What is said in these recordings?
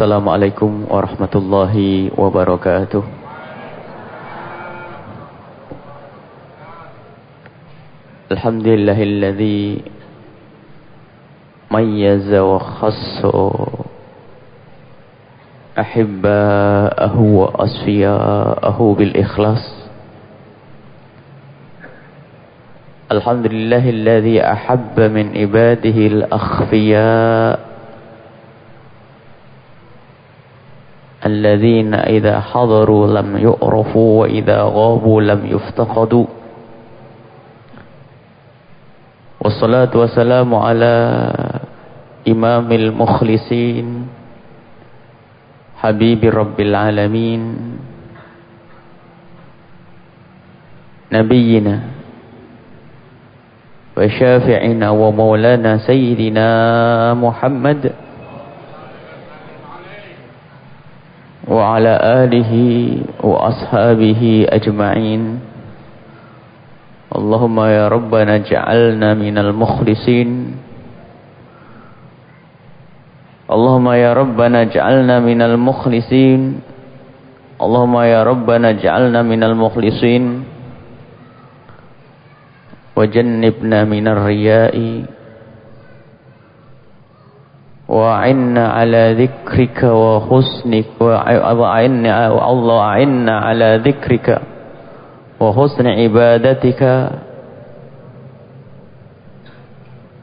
Assalamualaikum warahmatullahi wabarakatuh. Alhamdulillahilladzi mayyaza wa khassa ahibba'ahu wa asfiya'ahu bil ikhlas. Alhamdulillahilladzi ahabba min ibadihi al-akhfiya' الذين إذا حضروا لم يعرفوا وإذا غابوا لم يفتقدوا. والصلاة والسلام على إمام المخلصين حبيب رب العالمين نبينا وشافعنا ومولانا سيدنا محمد وعلى آله وأصحابه أجمعين. اللهم يا ربنا اجعلنا من المخلصين. اللهم يا ربنا اجعلنا من المخلصين. اللهم يا ربنا اجعلنا من المخلصين. وجنبنا من الرياء. وأعنا على ذكرك وحسنك وأعنا الله أعنا على ذكرك وحسن عبادتك.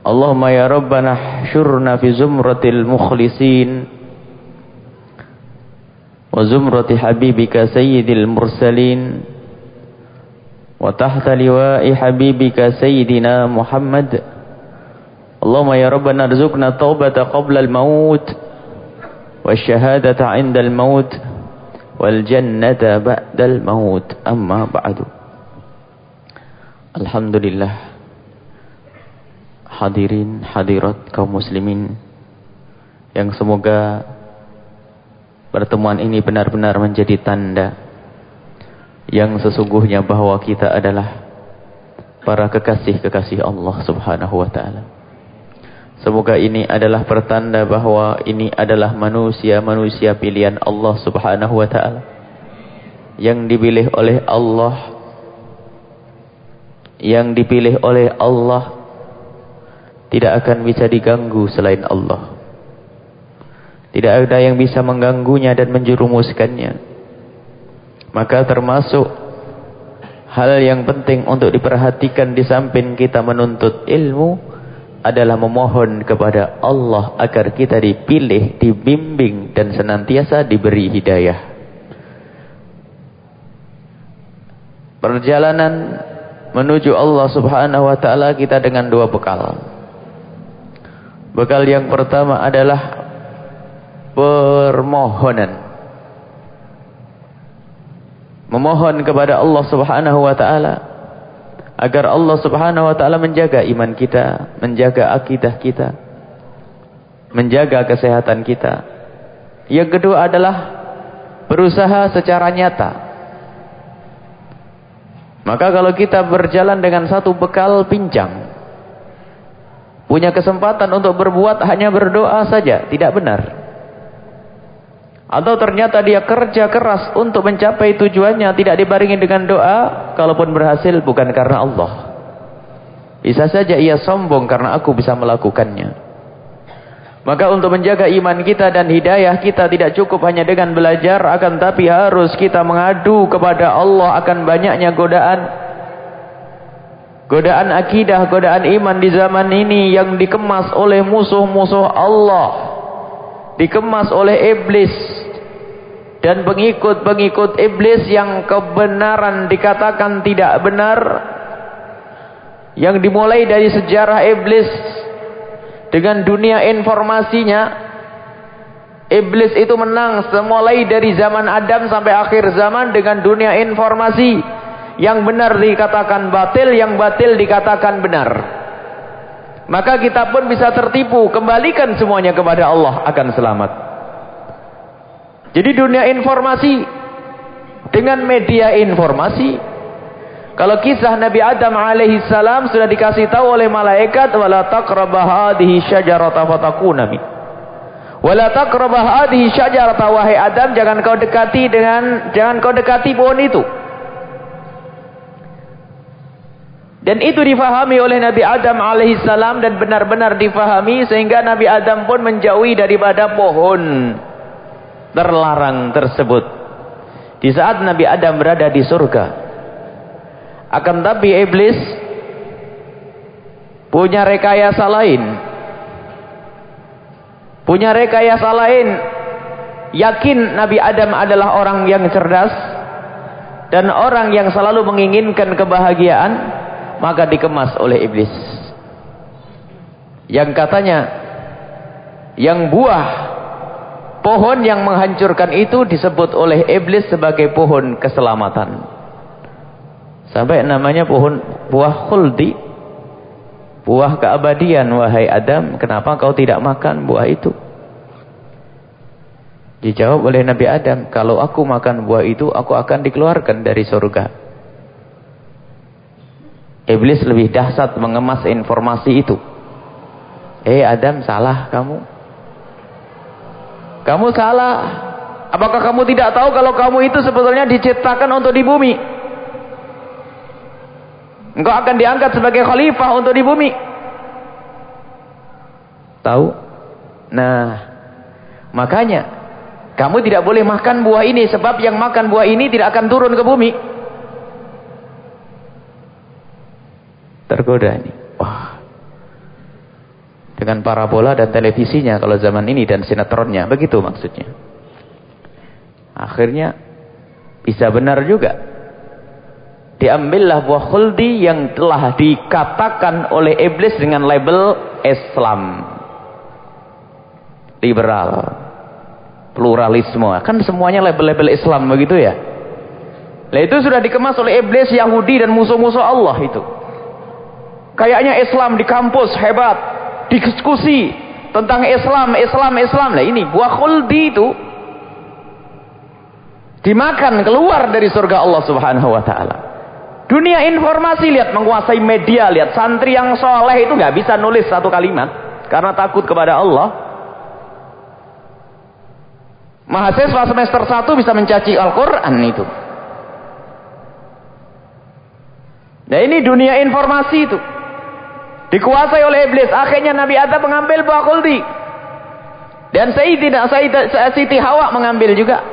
اللهم يا ربنا احشرنا في زمرة المخلصين وزمرة حبيبك سيد المرسلين وتحت لواء حبيبك سيدنا محمد Allahumma ya Rabbana arzuqna taubata qabla al-maut wasyahadata 'inda al-maut wal jannata ba'da al-maut. Amma ba'du. Alhamdulillah. Hadirin hadirat kaum muslimin yang semoga pertemuan ini benar-benar menjadi tanda yang sesungguhnya bahwa kita adalah para kekasih-kekasih Allah Subhanahu wa taala. Semoga ini adalah pertanda bahwa ini adalah manusia-manusia pilihan Allah subhanahu wa ta'ala. Yang dipilih oleh Allah. Yang dipilih oleh Allah. Tidak akan bisa diganggu selain Allah. Tidak ada yang bisa mengganggunya dan menjerumuskannya. Maka termasuk hal yang penting untuk diperhatikan di samping kita menuntut ilmu adalah memohon kepada Allah agar kita dipilih, dibimbing dan senantiasa diberi hidayah. Perjalanan menuju Allah Subhanahu wa taala kita dengan dua bekal. Bekal yang pertama adalah permohonan. Memohon kepada Allah Subhanahu wa taala agar Allah Subhanahu wa taala menjaga iman kita, menjaga akidah kita, menjaga kesehatan kita. Yang kedua adalah berusaha secara nyata. Maka kalau kita berjalan dengan satu bekal pincang, punya kesempatan untuk berbuat hanya berdoa saja, tidak benar. Atau ternyata dia kerja keras untuk mencapai tujuannya tidak dibarengi dengan doa. Kalaupun berhasil bukan karena Allah. Bisa saja ia sombong karena aku bisa melakukannya. Maka untuk menjaga iman kita dan hidayah kita tidak cukup hanya dengan belajar. Akan tapi harus kita mengadu kepada Allah akan banyaknya godaan. Godaan akidah, godaan iman di zaman ini yang dikemas oleh musuh-musuh Allah. Dikemas oleh iblis. Dan pengikut-pengikut iblis yang kebenaran dikatakan tidak benar yang dimulai dari sejarah iblis dengan dunia informasinya iblis itu menang mulai dari zaman Adam sampai akhir zaman dengan dunia informasi yang benar dikatakan batil yang batil dikatakan benar maka kita pun bisa tertipu. Kembalikan semuanya kepada Allah akan selamat. Jadi dunia informasi dengan media informasi kalau kisah Nabi Adam alaihi salam sudah dikasih tahu oleh malaikat wala taqrabah hadhihi syajarata fatakuna min Wala taqrabah hadhihi syajarata wahai Adam jangan kau dekati dengan jangan kau dekati pohon itu. Dan itu difahami oleh Nabi Adam alaihissalam dan benar-benar difahami sehingga Nabi Adam pun menjauhi daripada pohon terlarang tersebut. Di saat Nabi Adam berada di surga. Akan tapi iblis punya rekayasa lain. Punya rekayasa lain. Yakin Nabi Adam adalah orang yang cerdas dan orang yang selalu menginginkan kebahagiaan maka dikemas oleh iblis. Yang katanya yang buah pohon yang menghancurkan itu disebut oleh iblis sebagai pohon keselamatan. Sampai namanya pohon buah khuldi. Buah keabadian wahai Adam, kenapa kau tidak makan buah itu? Dijawab oleh Nabi Adam, kalau aku makan buah itu, aku akan dikeluarkan dari surga. Iblis lebih dahsyat mengemas informasi itu. Eh Adam salah kamu. Kamu salah. Apakah kamu tidak tahu kalau kamu itu sebetulnya diciptakan untuk di bumi? Engkau akan diangkat sebagai khalifah untuk di bumi. Tahu? Nah, makanya kamu tidak boleh makan buah ini sebab yang makan buah ini tidak akan turun ke bumi. Tergoda ini. Wah. Dengan parabola dan televisinya kalau zaman ini dan sinetronnya, begitu maksudnya. Akhirnya bisa benar juga. Diambillah buah khuldi yang telah dikatakan oleh iblis dengan label Islam. Liberal. Pluralisme. Kan semuanya label-label Islam begitu ya. Nah itu sudah dikemas oleh iblis Yahudi dan musuh-musuh Allah itu. Kayaknya Islam di kampus hebat, diskusi tentang Islam, Islam, Islam. Lah ini buah khuldi itu dimakan keluar dari surga Allah Subhanahu wa taala. Dunia informasi lihat menguasai media, lihat santri yang soleh itu nggak bisa nulis satu kalimat karena takut kepada Allah. Mahasiswa semester 1 bisa mencaci Al-Quran itu. Nah ini dunia informasi itu. Dikuasai oleh iblis. Akhirnya Nabi Adam mengambil buah kuldi. Dan Sayyidina Siti Hawa mengambil juga.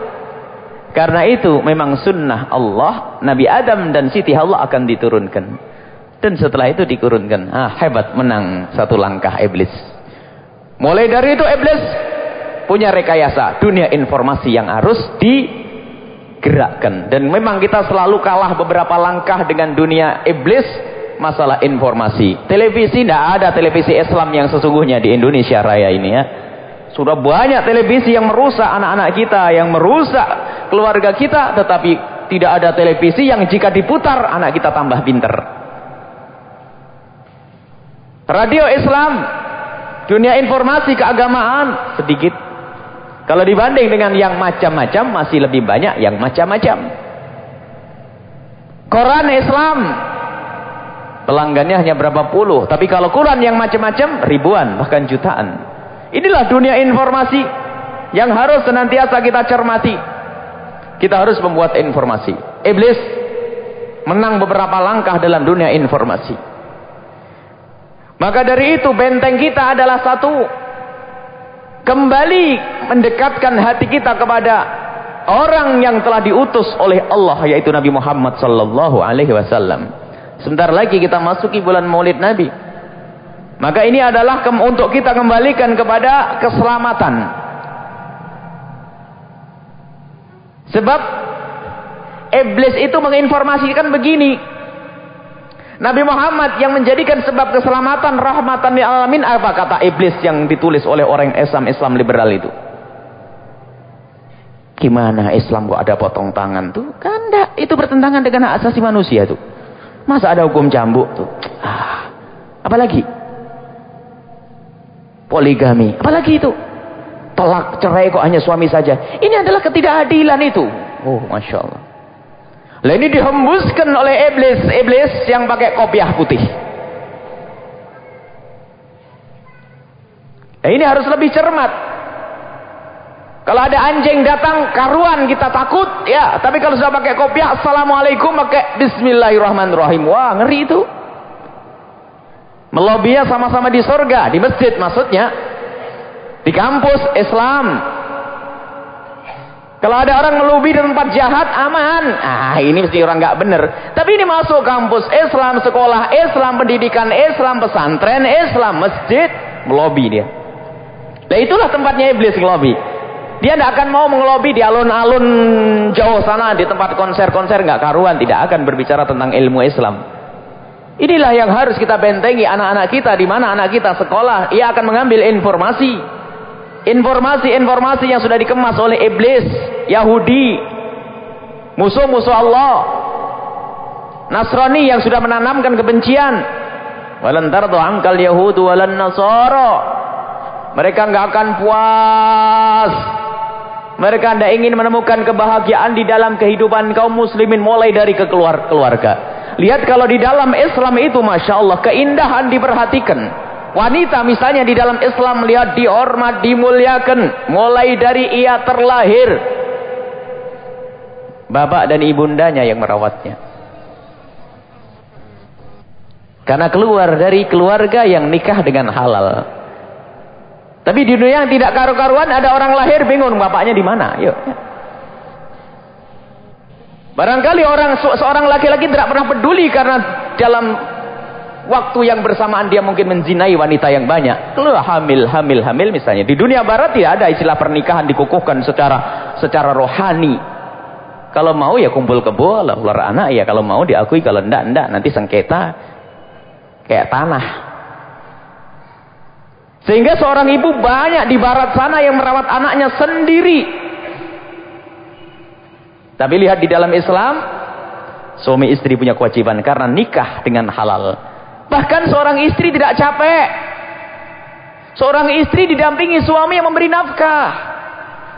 Karena itu memang sunnah Allah. Nabi Adam dan Siti Hawa akan diturunkan. Dan setelah itu dikurunkan. Ah, hebat menang satu langkah iblis. Mulai dari itu iblis punya rekayasa. Dunia informasi yang harus digerakkan. Dan memang kita selalu kalah beberapa langkah dengan dunia iblis masalah informasi. Televisi tidak ada televisi Islam yang sesungguhnya di Indonesia Raya ini ya. Sudah banyak televisi yang merusak anak-anak kita, yang merusak keluarga kita, tetapi tidak ada televisi yang jika diputar anak kita tambah pinter. Radio Islam, dunia informasi keagamaan sedikit. Kalau dibanding dengan yang macam-macam masih lebih banyak yang macam-macam. Koran Islam Pelanggannya hanya berapa puluh. Tapi kalau Quran yang macam-macam, ribuan, bahkan jutaan. Inilah dunia informasi yang harus senantiasa kita cermati. Kita harus membuat informasi. Iblis menang beberapa langkah dalam dunia informasi. Maka dari itu benteng kita adalah satu. Kembali mendekatkan hati kita kepada orang yang telah diutus oleh Allah yaitu Nabi Muhammad sallallahu alaihi wasallam. Sebentar lagi kita masuki bulan maulid Nabi. Maka ini adalah untuk kita kembalikan kepada keselamatan. Sebab iblis itu menginformasikan begini. Nabi Muhammad yang menjadikan sebab keselamatan rahmatan lil alamin apa kata iblis yang ditulis oleh orang Islam Islam liberal itu? Gimana Islam kok ada potong tangan tuh? Kan enggak, itu bertentangan dengan hak asasi manusia tuh. Masa ada hukum cambuk tuh? Ah, apalagi? Poligami. Apalagi itu? Tolak cerai kok hanya suami saja. Ini adalah ketidakadilan itu. Oh, Masya Allah. Lah ini dihembuskan oleh iblis-iblis yang pakai kopiah putih. Nah, ini harus lebih cermat. Kalau ada anjing datang karuan kita takut ya. Tapi kalau sudah pakai kopiah assalamualaikum pakai bismillahirrahmanirrahim. Wah ngeri itu. Melobinya sama-sama di surga, di masjid maksudnya. Di kampus Islam. Kalau ada orang melobi di tempat jahat aman. Ah ini mesti orang nggak benar. Tapi ini masuk kampus Islam, sekolah Islam, pendidikan Islam, pesantren Islam, masjid, melobi dia. Nah itulah tempatnya iblis melobi. Dia tidak akan mau mengelobi di alun-alun jauh sana di tempat konser-konser nggak karuan, tidak akan berbicara tentang ilmu Islam. Inilah yang harus kita bentengi anak-anak kita di mana anak kita sekolah, ia akan mengambil informasi. Informasi-informasi yang sudah dikemas oleh iblis, Yahudi, musuh-musuh Allah. Nasrani yang sudah menanamkan kebencian. Walan tardu angkal yahudu walan nasara. Mereka nggak akan puas mereka tidak ingin menemukan kebahagiaan di dalam kehidupan kaum muslimin mulai dari kekeluar keluarga. Lihat kalau di dalam Islam itu Masya Allah keindahan diperhatikan. Wanita misalnya di dalam Islam melihat dihormat, dimuliakan. Mulai dari ia terlahir. Bapak dan ibundanya yang merawatnya. Karena keluar dari keluarga yang nikah dengan halal. Tapi di dunia yang tidak karu-karuan ada orang lahir bingung bapaknya di mana. Yuk. Barangkali orang seorang laki-laki tidak pernah peduli karena dalam waktu yang bersamaan dia mungkin menzinai wanita yang banyak. Kalau hamil, hamil, hamil misalnya. Di dunia barat tidak ada istilah pernikahan dikukuhkan secara secara rohani. Kalau mau ya kumpul kebo, ular anak ya. Kalau mau diakui, kalau enggak, enggak. Nanti sengketa kayak tanah. Sehingga seorang ibu banyak di barat sana yang merawat anaknya sendiri. Tapi lihat di dalam Islam, suami istri punya kewajiban karena nikah dengan halal. Bahkan seorang istri tidak capek. Seorang istri didampingi suami yang memberi nafkah.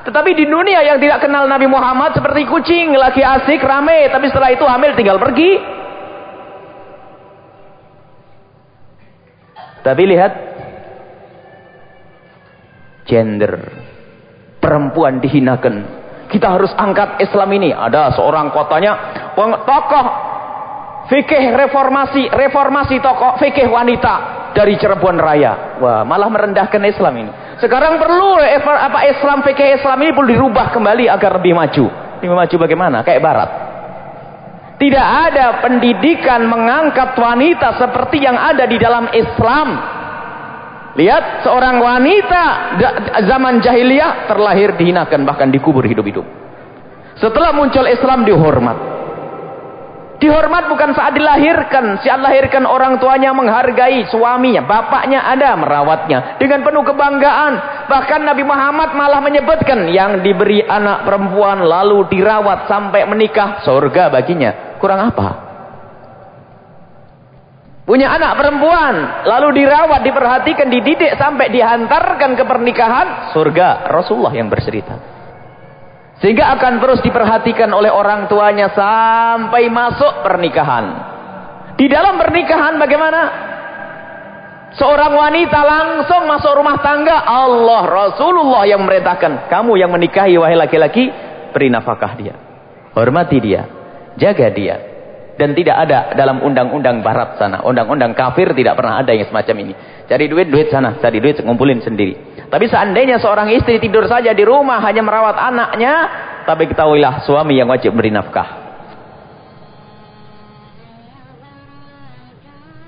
Tetapi di dunia yang tidak kenal Nabi Muhammad seperti kucing, laki asik, rame. Tapi setelah itu hamil tinggal pergi. Tapi lihat gender. Perempuan dihinakan. Kita harus angkat Islam ini. Ada seorang kotanya tokoh fikih reformasi, reformasi tokoh fikih wanita dari Cirebon Raya. Wah, malah merendahkan Islam ini. Sekarang perlu apa Islam fikih Islam ini perlu dirubah kembali agar lebih maju. Lebih maju bagaimana? Kayak barat. Tidak ada pendidikan mengangkat wanita seperti yang ada di dalam Islam. Lihat seorang wanita zaman jahiliyah terlahir dihinakan bahkan dikubur hidup-hidup. Setelah muncul Islam dihormat. Dihormat bukan saat dilahirkan. Saat lahirkan orang tuanya menghargai suaminya. Bapaknya ada merawatnya. Dengan penuh kebanggaan. Bahkan Nabi Muhammad malah menyebutkan. Yang diberi anak perempuan lalu dirawat sampai menikah. Surga baginya. Kurang apa? Punya anak perempuan. Lalu dirawat, diperhatikan, dididik sampai dihantarkan ke pernikahan. Surga Rasulullah yang bercerita. Sehingga akan terus diperhatikan oleh orang tuanya sampai masuk pernikahan. Di dalam pernikahan bagaimana? Seorang wanita langsung masuk rumah tangga. Allah Rasulullah yang merintahkan. Kamu yang menikahi wahai laki-laki. Beri nafkah dia. Hormati dia. Jaga dia dan tidak ada dalam undang-undang barat sana. Undang-undang kafir tidak pernah ada yang semacam ini. Cari duit, duit sana. Cari duit, ngumpulin sendiri. Tapi seandainya seorang istri tidur saja di rumah, hanya merawat anaknya, tapi ketahuilah suami yang wajib beri nafkah.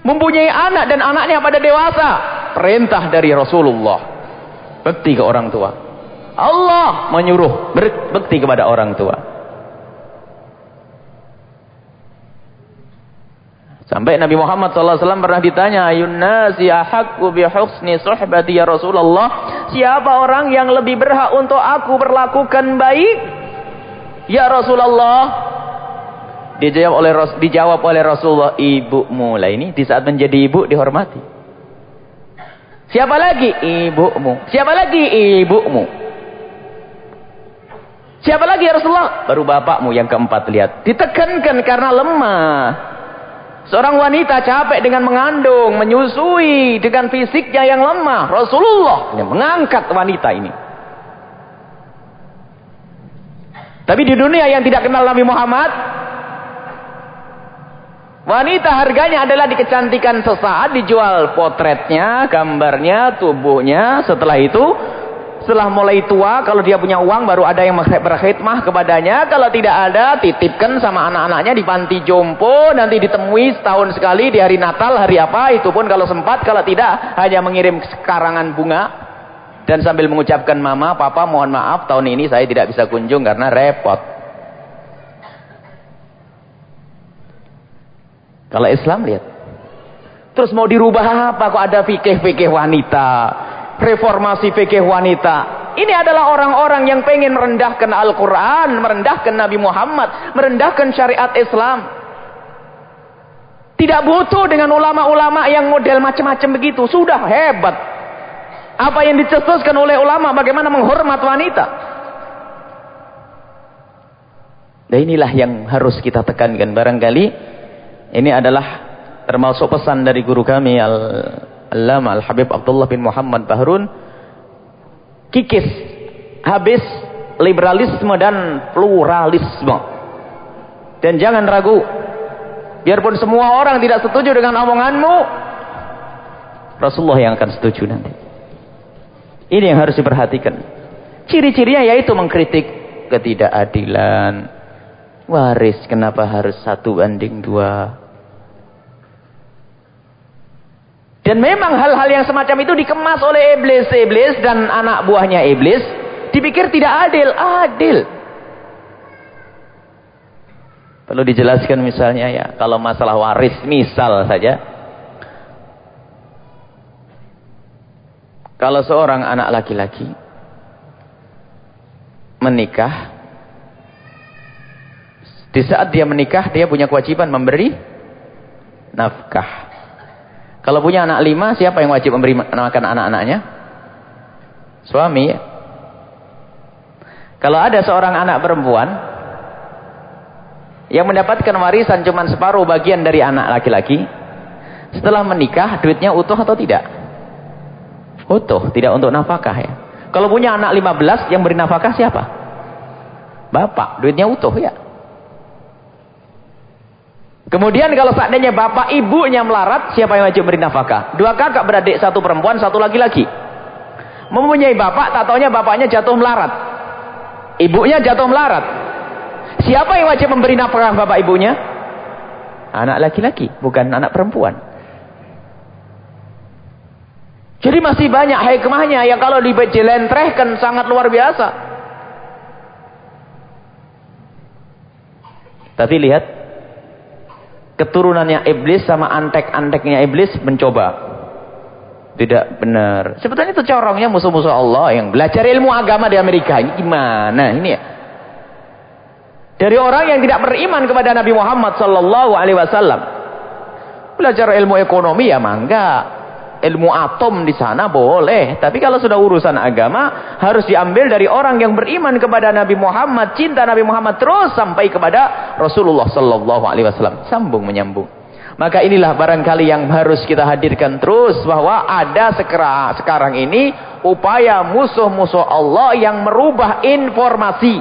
Mempunyai anak dan anaknya pada dewasa. Perintah dari Rasulullah. Bekti ke orang tua. Allah menyuruh berbekti kepada orang tua. Sampai Nabi Muhammad SAW pernah ditanya, Ayun nasi ahakku bihusni suhbati ya Rasulullah. Siapa orang yang lebih berhak untuk aku berlakukan baik? Ya Rasulullah. Dijawab oleh dijawab oleh Rasulullah, ibumu lah ini di saat menjadi ibu dihormati. Siapa lagi? Ibumu. Siapa lagi? Ibumu. Siapa lagi ya Rasulullah? Baru bapakmu yang keempat lihat. Ditekankan karena lemah. Seorang wanita capek dengan mengandung, menyusui dengan fisiknya yang lemah. Rasulullah yang mengangkat wanita ini. Tapi di dunia yang tidak kenal Nabi Muhammad, wanita harganya adalah dikecantikan sesaat, dijual potretnya, gambarnya, tubuhnya. Setelah itu, setelah mulai tua, kalau dia punya uang baru ada yang berkhidmah kepadanya. Kalau tidak ada, titipkan sama anak-anaknya di panti jompo. Nanti ditemui setahun sekali di hari Natal, hari apa. Itu pun kalau sempat, kalau tidak hanya mengirim karangan bunga dan sambil mengucapkan mama, papa mohon maaf tahun ini saya tidak bisa kunjung karena repot. Kalau Islam lihat. Terus mau dirubah apa kok ada fikih-fikih wanita, reformasi fikih wanita. Ini adalah orang-orang yang pengen merendahkan Al-Quran, merendahkan Nabi Muhammad, merendahkan syariat Islam. Tidak butuh dengan ulama-ulama yang model macam-macam begitu. Sudah hebat. Apa yang dicetuskan oleh ulama bagaimana menghormat wanita. Dan inilah yang harus kita tekankan barangkali ini adalah termasuk pesan dari guru kami Al-Allama Al-Habib Abdullah bin Muhammad Bahrun kikis habis liberalisme dan pluralisme. Dan jangan ragu biarpun semua orang tidak setuju dengan omonganmu Rasulullah yang akan setuju nanti. Ini yang harus diperhatikan. Ciri-cirinya yaitu mengkritik ketidakadilan. Waris kenapa harus satu banding dua. Dan memang hal-hal yang semacam itu dikemas oleh iblis-iblis dan anak buahnya iblis. Dipikir tidak adil. Adil. Perlu dijelaskan misalnya ya. Kalau masalah waris misal saja. Kalau seorang anak laki-laki menikah, di saat dia menikah, dia punya kewajiban memberi nafkah. Kalau punya anak lima, siapa yang wajib memberi makan anak-anaknya? Suami ya. Kalau ada seorang anak perempuan yang mendapatkan warisan cuma separuh bagian dari anak laki-laki, setelah menikah duitnya utuh atau tidak? Utuh, tidak untuk nafkah ya. Kalau punya anak 15 yang beri nafkah siapa? Bapak, duitnya utuh ya. Kemudian kalau seandainya bapak ibunya melarat, siapa yang wajib beri nafkah? Dua kakak beradik, satu perempuan, satu laki-laki. Mempunyai bapak, tak taunya bapaknya jatuh melarat. Ibunya jatuh melarat. Siapa yang wajib memberi nafkah bapak ibunya? Anak laki-laki, bukan anak perempuan. Jadi masih banyak hikmahnya yang kalau dijelentrehkan sangat luar biasa. Tapi lihat keturunannya iblis sama antek-anteknya iblis mencoba. Tidak benar. Sebetulnya itu corongnya musuh-musuh Allah yang belajar ilmu agama di Amerika. Ini gimana ini ya? Dari orang yang tidak beriman kepada Nabi Muhammad sallallahu alaihi wasallam. Belajar ilmu ekonomi ya mangga ilmu atom di sana boleh. Tapi kalau sudah urusan agama, harus diambil dari orang yang beriman kepada Nabi Muhammad, cinta Nabi Muhammad terus sampai kepada Rasulullah Sallallahu Alaihi Wasallam. Sambung menyambung. Maka inilah barangkali yang harus kita hadirkan terus bahwa ada sekarang ini upaya musuh-musuh Allah yang merubah informasi.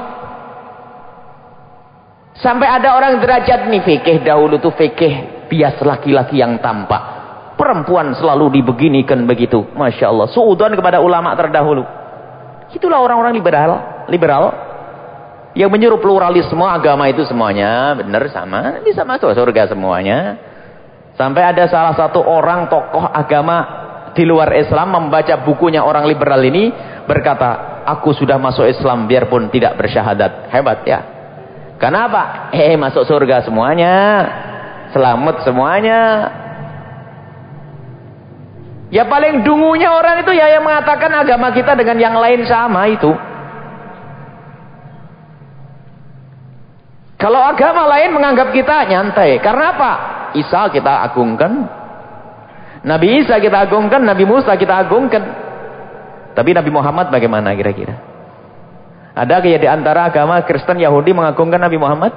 Sampai ada orang derajat nih fikih dahulu tuh fikih bias laki-laki yang tampak. Perempuan selalu dibeginikan begitu. Masya Allah. Suudon kepada ulama terdahulu. Itulah orang-orang liberal. Liberal. Yang menyuruh pluralisme agama itu semuanya. Benar sama. Bisa masuk surga semuanya. Sampai ada salah satu orang tokoh agama di luar Islam membaca bukunya orang liberal ini. Berkata, aku sudah masuk Islam biarpun tidak bersyahadat. Hebat ya. Kenapa? Eh masuk surga semuanya. Selamat semuanya. Ya paling dungunya orang itu ya yang mengatakan agama kita dengan yang lain sama itu. Kalau agama lain menganggap kita nyantai. Karena apa? Isa kita agungkan. Nabi Isa kita agungkan. Nabi Musa kita agungkan. Tapi Nabi Muhammad bagaimana kira-kira? Ada kayak di antara agama Kristen Yahudi mengagungkan Nabi Muhammad?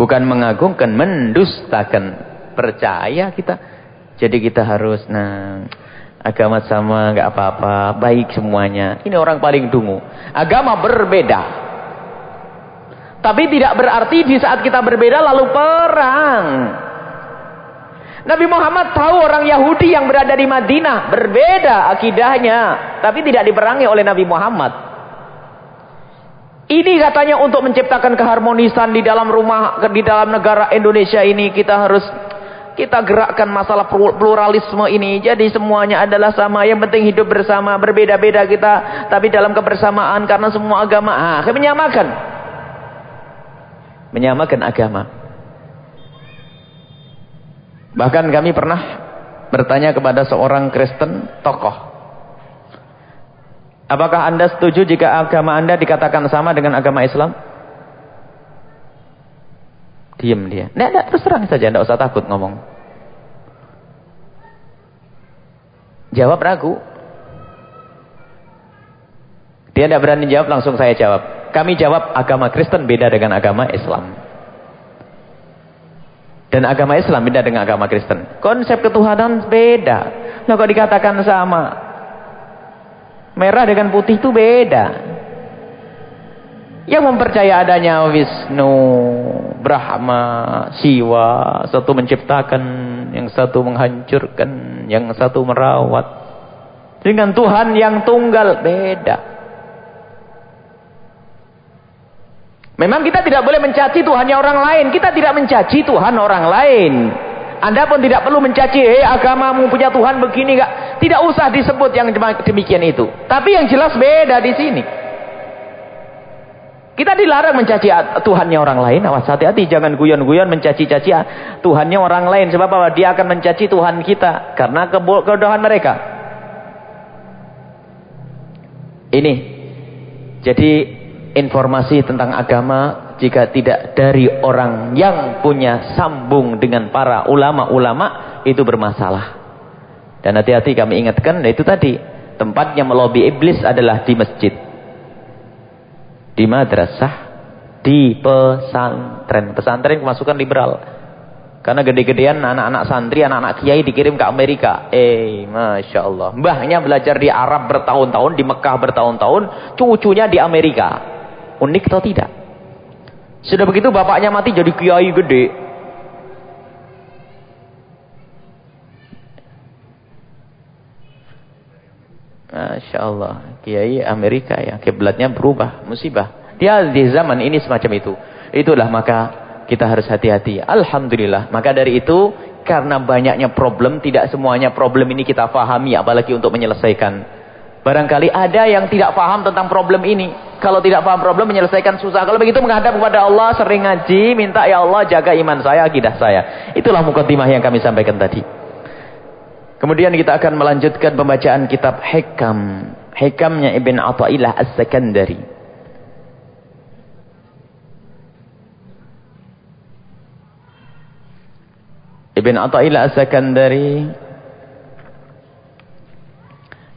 Bukan mengagungkan, mendustakan. Percaya kita. Jadi kita harus nah agama sama nggak apa-apa, baik semuanya. Ini orang paling dungu. Agama berbeda. Tapi tidak berarti di saat kita berbeda lalu perang. Nabi Muhammad tahu orang Yahudi yang berada di Madinah berbeda akidahnya, tapi tidak diperangi oleh Nabi Muhammad. Ini katanya untuk menciptakan keharmonisan di dalam rumah di dalam negara Indonesia ini kita harus kita gerakkan masalah pluralisme ini. Jadi semuanya adalah sama. Yang penting hidup bersama. Berbeda-beda kita. Tapi dalam kebersamaan. Karena semua agama. Ah, menyamakan. Menyamakan agama. Bahkan kami pernah bertanya kepada seorang Kristen tokoh. Apakah anda setuju jika agama anda dikatakan sama dengan agama Islam? Diam dia. Tidak, tidak, terus terang saja. Tidak usah takut ngomong. Jawab ragu. Dia tidak berani jawab, langsung saya jawab. Kami jawab, agama Kristen beda dengan agama Islam. Dan agama Islam beda dengan agama Kristen. Konsep ketuhanan beda. Nah kok dikatakan sama. Merah dengan putih itu beda. Yang mempercaya adanya Wisnu, Brahma, Siwa, satu menciptakan, yang satu menghancurkan, yang satu merawat. Dengan Tuhan yang tunggal beda. Memang kita tidak boleh mencaci Tuhannya orang lain. Kita tidak mencaci Tuhan orang lain. Anda pun tidak perlu mencaci, hei agamamu punya Tuhan begini gak? Tidak usah disebut yang demikian itu. Tapi yang jelas beda di sini. Kita dilarang mencaci Tuhannya orang lain. Awas hati-hati, jangan guyon-guyon mencaci-caci Tuhannya orang lain. Sebab apa? Dia akan mencaci Tuhan kita. Karena kebodohan mereka. Ini. Jadi informasi tentang agama jika tidak dari orang yang punya sambung dengan para ulama-ulama itu bermasalah. Dan hati-hati kami ingatkan, itu tadi tempatnya melobi iblis adalah di masjid, di madrasah, di pesantren. Pesantren kemasukan liberal. Karena gede-gedean anak-anak santri, anak-anak kiai dikirim ke Amerika. Eh, Masya Allah. Mbahnya belajar di Arab bertahun-tahun, di Mekah bertahun-tahun. Cucunya di Amerika. Unik atau tidak? Sudah begitu bapaknya mati jadi kiai gede. Masya Allah. Kiai Amerika ya. Kiblatnya berubah. Musibah. Dia di zaman ini semacam itu. Itulah maka kita harus hati-hati. Alhamdulillah. Maka dari itu. Karena banyaknya problem. Tidak semuanya problem ini kita fahami. Apalagi untuk menyelesaikan. Barangkali ada yang tidak paham tentang problem ini. Kalau tidak paham problem menyelesaikan susah. Kalau begitu menghadap kepada Allah sering ngaji. Minta ya Allah jaga iman saya, akidah saya. Itulah mukaddimah yang kami sampaikan tadi. Kemudian kita akan melanjutkan pembacaan kitab Hikam. Hikamnya Ibn Atta'illah As-Sakandari. Ibn Atta'illah As-Sakandari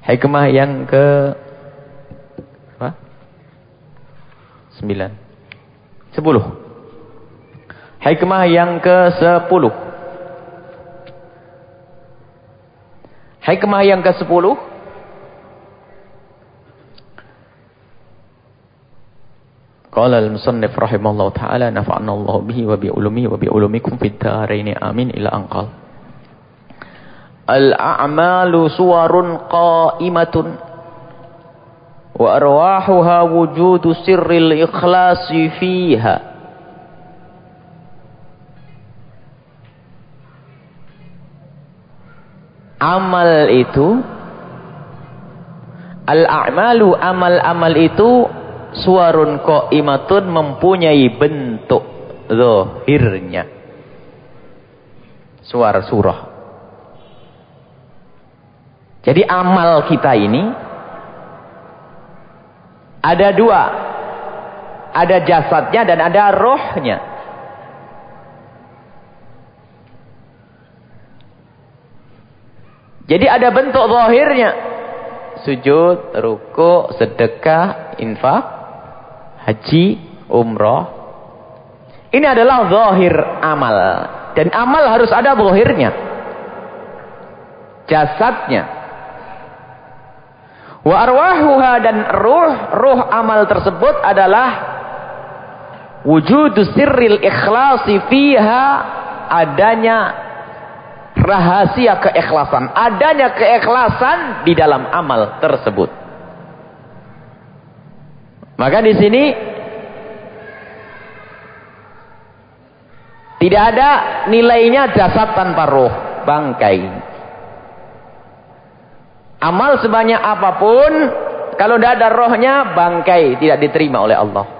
Hikmah yang ke apa? Sembilan. Sepuluh. Hikmah yang ke sepuluh. Hikmah yang ke sepuluh. Qala al-musannif rahimahullah ta'ala nafa'na Allah bihi wa bi ulumihi wa bi ulumikum fid dharain amin ila anqal. Al-a'malu suwarun qa'imatun wa arwahuha wujudu sirril ikhlasi fiha. Amal itu Al-a'malu amal-amal itu suarun qa'imatun mempunyai bentuk zahirnya. Suara surah. Jadi amal kita ini ada dua. Ada jasadnya dan ada rohnya. Jadi ada bentuk zahirnya. Sujud, ruku, sedekah, infak, haji, umroh. Ini adalah zahir amal. Dan amal harus ada zahirnya. Jasadnya. Wa arwahuha dan ruh, ruh amal tersebut adalah Wujudus sirril ikhlasi fiha adanya rahasia keikhlasan. Adanya keikhlasan di dalam amal tersebut. Maka di sini tidak ada nilainya jasad tanpa roh, bangkai. Amal sebanyak apa pun, kalau tidak ada rohnya, bangkai tidak diterima oleh Allah.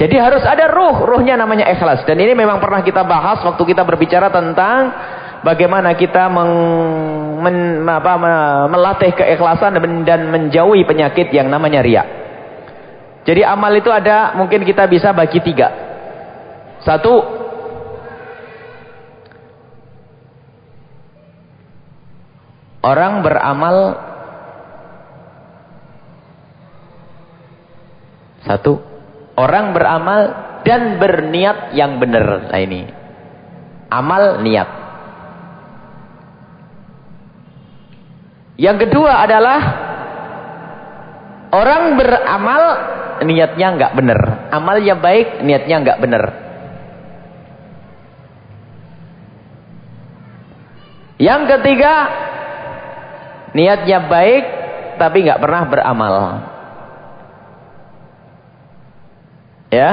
Jadi harus ada ruh, ruhnya namanya ikhlas. Dan ini memang pernah kita bahas waktu kita berbicara tentang bagaimana kita meng, men, apa, melatih keikhlasan dan menjauhi penyakit yang namanya riak. Jadi amal itu ada, mungkin kita bisa bagi tiga. Satu, orang beramal satu Orang beramal dan berniat yang benar. Nah ini. Amal niat. Yang kedua adalah orang beramal niatnya enggak benar. Amalnya baik, niatnya enggak benar. Yang ketiga niatnya baik tapi enggak pernah beramal. Ya.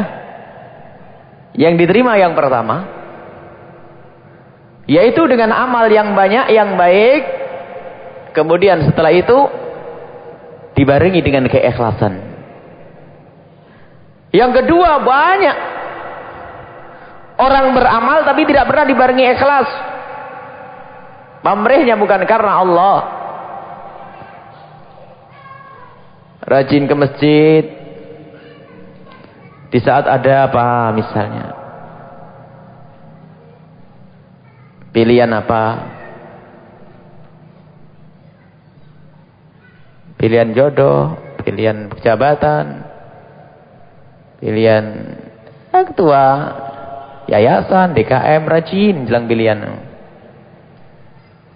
Yang diterima yang pertama yaitu dengan amal yang banyak yang baik kemudian setelah itu dibarengi dengan keikhlasan. Yang kedua banyak orang beramal tapi tidak pernah dibarengi ikhlas. Pamrihnya bukan karena Allah. Rajin ke masjid, di saat ada apa misalnya? Pilihan apa? Pilihan jodoh, pilihan jabatan, pilihan ketua yayasan, DKM, rajin jelang pilihan.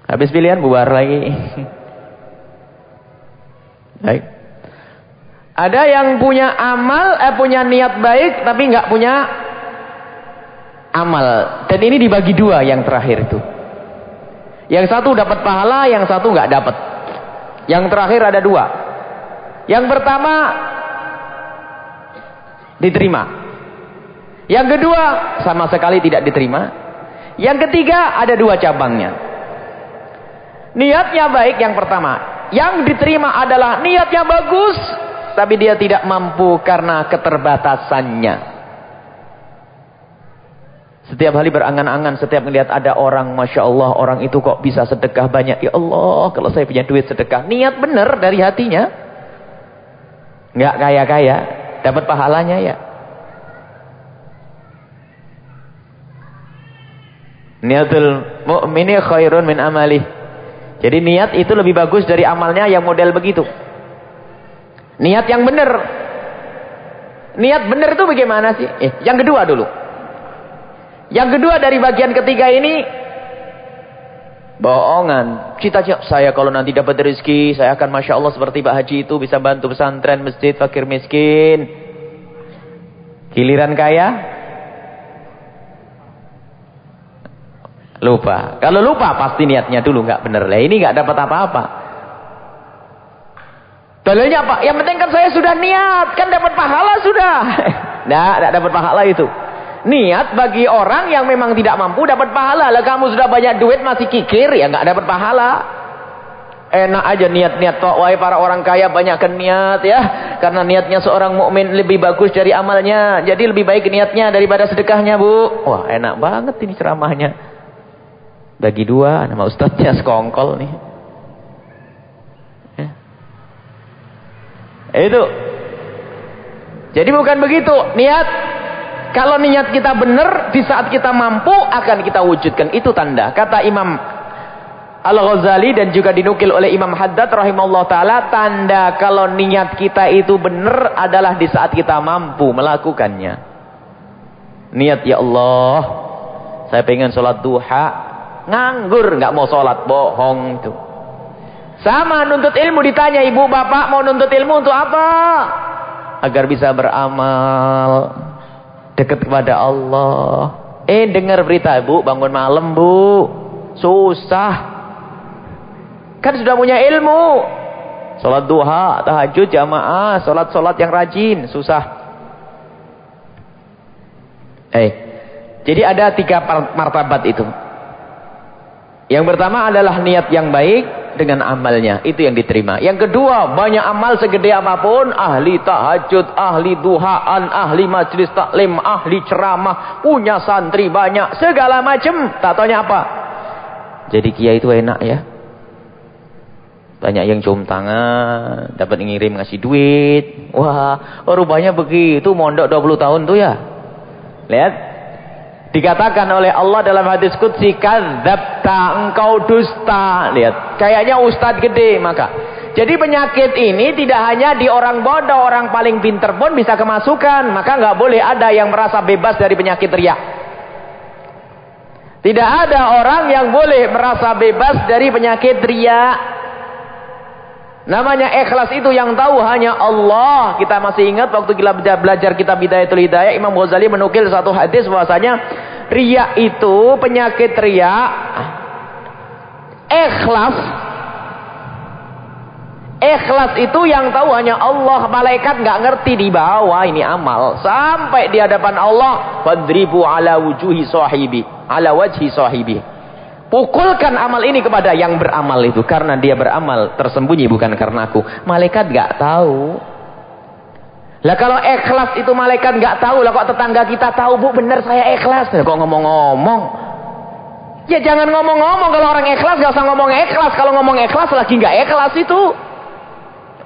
Habis pilihan bubar lagi. Baik. Ada yang punya amal, eh punya niat baik tapi nggak punya amal. Dan ini dibagi dua yang terakhir itu. Yang satu dapat pahala, yang satu nggak dapat. Yang terakhir ada dua. Yang pertama diterima. Yang kedua sama sekali tidak diterima. Yang ketiga ada dua cabangnya. Niatnya baik yang pertama. Yang diterima adalah niatnya bagus, tapi dia tidak mampu karena keterbatasannya. Setiap hari berangan-angan, setiap melihat ada orang, Masya Allah, orang itu kok bisa sedekah banyak. Ya Allah, kalau saya punya duit sedekah. Niat benar dari hatinya. Nggak kaya-kaya, dapat pahalanya ya. Niatul mu'mini khairun min amalih. Jadi niat itu lebih bagus dari amalnya yang model begitu. Niat yang benar. Niat benar itu bagaimana sih? Eh, yang kedua dulu. Yang kedua dari bagian ketiga ini bohongan. Cita-cita saya kalau nanti dapat rezeki, saya akan Masya Allah seperti Pak Haji itu bisa bantu pesantren, masjid, fakir miskin. Giliran kaya? Lupa. Kalau lupa pasti niatnya dulu nggak benar. Lah ini nggak dapat apa-apa. Dalilnya apa? Yang penting kan saya sudah niat, kan dapat pahala sudah. Nah, tidak dapat pahala itu. Niat bagi orang yang memang tidak mampu dapat pahala. Lah kamu sudah banyak duit masih kikir ya nggak dapat pahala. Enak aja niat-niat tok wahai para orang kaya banyak niat ya. Karena niatnya seorang mukmin lebih bagus dari amalnya. Jadi lebih baik niatnya daripada sedekahnya, Bu. Wah, enak banget ini ceramahnya. Bagi dua nama ustaznya sekongkol nih. Itu. Jadi bukan begitu. Niat. Kalau niat kita benar, di saat kita mampu akan kita wujudkan. Itu tanda. Kata Imam Al-Ghazali dan juga dinukil oleh Imam Haddad rahimahullah ta'ala. Tanda kalau niat kita itu benar adalah di saat kita mampu melakukannya. Niat ya Allah. Saya pengen sholat duha. Nganggur nggak mau sholat. Bohong itu. Sama nuntut ilmu ditanya ibu bapak mau nuntut ilmu untuk apa? Agar bisa beramal dekat kepada Allah. Eh dengar berita bu bangun malam bu susah. Kan sudah punya ilmu. Salat duha, tahajud, jamaah, salat-salat yang rajin, susah. Eh, jadi ada tiga martabat itu. Yang pertama adalah niat yang baik dengan amalnya. Itu yang diterima. Yang kedua, banyak amal segede apa pun. Ahli tahajud, ahli duhaan, ahli majlis taklim, ahli ceramah. Punya santri banyak. Segala macam. Tak tanya apa. Jadi kiai itu enak ya. Banyak yang cium tangan. Dapat ngirim ngasih duit. Wah, rupanya begitu. Mondok 20 tahun tuh ya. Lihat. Dikatakan oleh Allah dalam hadis Qudsi, Kadzabta, engkau dusta. Lihat, kayaknya ustadz gede maka. Jadi penyakit ini tidak hanya di orang bodoh, orang paling pinter pun bisa kemasukan. Maka nggak boleh ada yang merasa bebas dari penyakit riak. Tidak ada orang yang boleh merasa bebas dari penyakit riak. Namanya ikhlas itu yang tahu hanya Allah. Kita masih ingat waktu kita belajar kitab Bidayatul Hidayah, Imam Ghazali menukil satu hadis bahwasanya riya itu penyakit riya ikhlas Ikhlas itu yang tahu hanya Allah. Malaikat nggak ngerti di bawah ini amal. Sampai di hadapan Allah. Fadribu ala wujuhi sahibi. Ala wajhi sahibi. Pukulkan amal ini kepada yang beramal itu. Karena dia beramal tersembunyi bukan karena aku. Malaikat gak tahu. Lah kalau ikhlas itu malaikat gak tahu. Lah kok tetangga kita tahu bu benar saya ikhlas. Kok ngomong-ngomong. Ya jangan ngomong-ngomong kalau orang ikhlas gak usah ngomong ikhlas. Kalau ngomong ikhlas lagi gak ikhlas itu.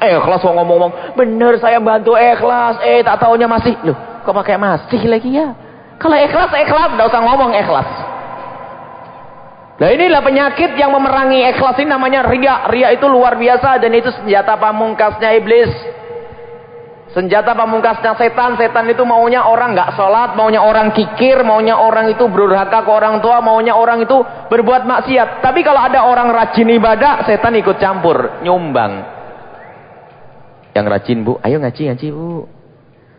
Eh ikhlas kok ngomong-ngomong. Benar saya bantu ikhlas. Eh tak taunya masih. Loh kok pakai masih lagi ya. Kalau ikhlas ikhlas. Gak usah ngomong ikhlas. Nah inilah penyakit yang memerangi ikhlas ini namanya ria. Ria itu luar biasa dan itu senjata pamungkasnya iblis. Senjata pamungkasnya setan. Setan itu maunya orang nggak sholat, maunya orang kikir, maunya orang itu berurhaka ke orang tua, maunya orang itu berbuat maksiat. Tapi kalau ada orang rajin ibadah, setan ikut campur, nyumbang. Yang rajin bu, ayo ngaji ngaji bu.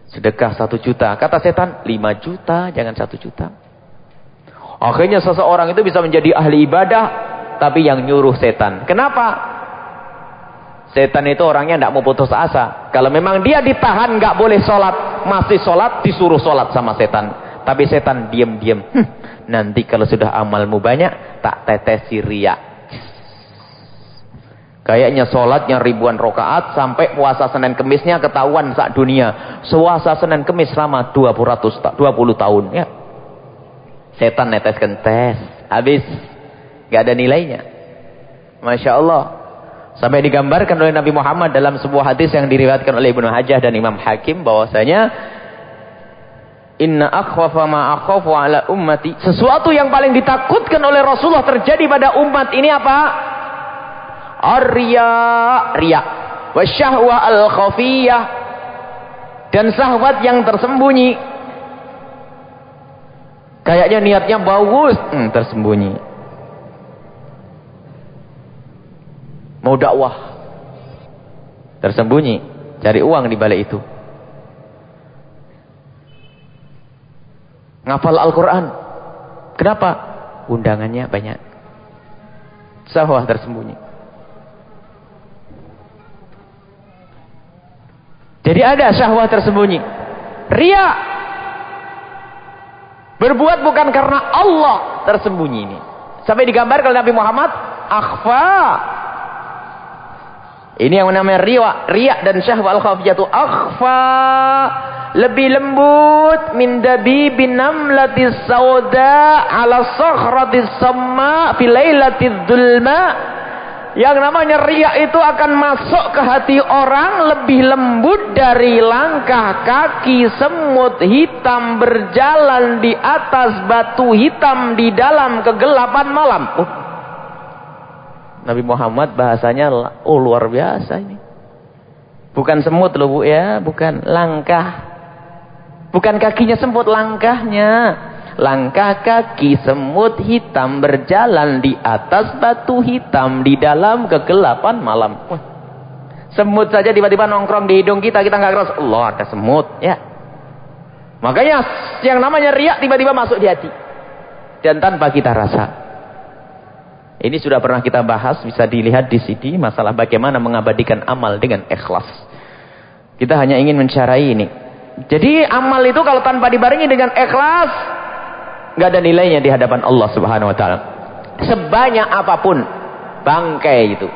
Sedekah satu juta. Kata setan, lima juta, jangan satu juta. Akhirnya seseorang itu bisa menjadi ahli ibadah, tapi yang nyuruh setan. Kenapa? Setan itu orangnya tidak mau putus asa. Kalau memang dia ditahan nggak boleh sholat, masih sholat disuruh sholat sama setan. Tapi setan diam-diam. Hm, nanti kalau sudah amalmu banyak, tak tetesi riak. Kayaknya sholatnya ribuan rokaat sampai puasa Senin Kemisnya ketahuan saat dunia. Puasa Senin Kemis selama 20, 20 tahun. Ya, Setan neteskan tes. Habis. Gak ada nilainya. Masya Allah. Sampai digambarkan oleh Nabi Muhammad dalam sebuah hadis yang diriwayatkan oleh Ibnu Hajjah dan Imam Hakim bahwasanya Inna akhwafa ma akhwafu ala ummati. Sesuatu yang paling ditakutkan oleh Rasulullah terjadi pada umat ini apa? Arya, riya. Wasyahwa al-khafiyah. Dan sahwat yang tersembunyi. Kayaknya niatnya bagus, hmm, tersembunyi. Mau dakwah, tersembunyi, cari uang di balik itu. Ngapal Al-Quran. Kenapa? Undangannya banyak. Sahwah tersembunyi. Jadi ada syahwat tersembunyi. Ria Berbuat bukan karena Allah tersembunyi ini. Sampai digambarkan oleh Nabi Muhammad, akhfa. Ini yang namanya riya, riya dan syahwa al-khafiyatu akhfa. Lebih lembut min dabibin namlatis sauda ala sakhratis samma fi yang namanya riak itu akan masuk ke hati orang lebih lembut dari langkah kaki semut hitam berjalan di atas batu hitam di dalam kegelapan malam. Oh. Nabi Muhammad bahasanya oh luar biasa ini. Bukan semut loh Bu ya, bukan langkah. Bukan kakinya semut langkahnya. Langkah kaki semut hitam berjalan di atas batu hitam di dalam kegelapan malam. Semut saja tiba-tiba nongkrong di hidung kita, kita nggak keras. Allah ada semut, ya. Makanya yang namanya riak tiba-tiba masuk di hati. Dan tanpa kita rasa. Ini sudah pernah kita bahas, bisa dilihat di sini masalah bagaimana mengabadikan amal dengan ikhlas. Kita hanya ingin mencarai ini. Jadi amal itu kalau tanpa dibarengi dengan ikhlas, nggak ada nilainya di hadapan Allah Subhanahu wa taala. Sebanyak apa pun bangkai itu.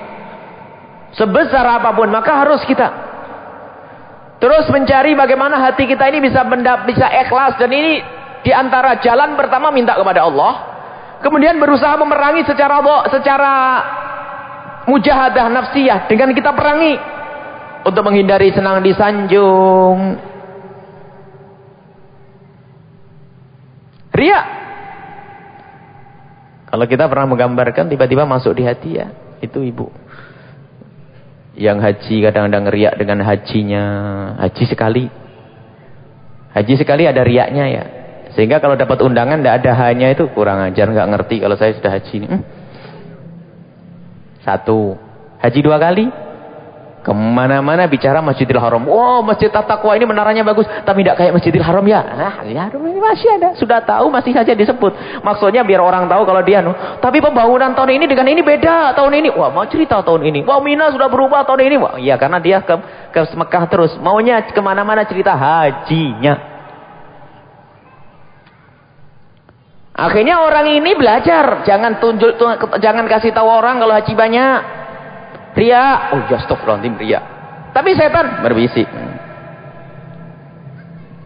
Sebesar apa pun maka harus kita terus mencari bagaimana hati kita ini bisa benda, bisa ikhlas dan ini di antara jalan pertama minta kepada Allah. Kemudian berusaha memerangi secara secara mujahadah nafsiyah dengan kita perangi untuk menghindari senang disanjung, Ria. Kalau kita pernah menggambarkan tiba-tiba masuk di hati ya, itu ibu. Yang haji kadang-kadang riak dengan hajinya, haji sekali. Haji sekali ada riaknya ya. Sehingga kalau dapat undangan tidak ada hanya itu kurang ajar, nggak ngerti kalau saya sudah haji. Hmm. Satu, haji dua kali, Ke mana-mana bicara Masjidil Haram. Oh, Masjid Tatakwa ini menaranya bagus. Tapi tidak kayak Masjidil Haram ya. Nah, ya ini masih ada. Sudah tahu masih saja disebut. Maksudnya biar orang tahu kalau dia. No. Tapi pembangunan tahun ini dengan ini beda. Tahun ini. Wah, mau cerita tahun ini. Wah, Mina sudah berubah tahun ini. Wah, iya karena dia ke, ke Mekah terus. Maunya ke mana-mana cerita hajinya. Akhirnya orang ini belajar. Jangan tunjuk, jangan kasih tahu orang kalau haji banyak. Ria. Oh ya astagfirullahaladzim ria. Tapi setan berbisik.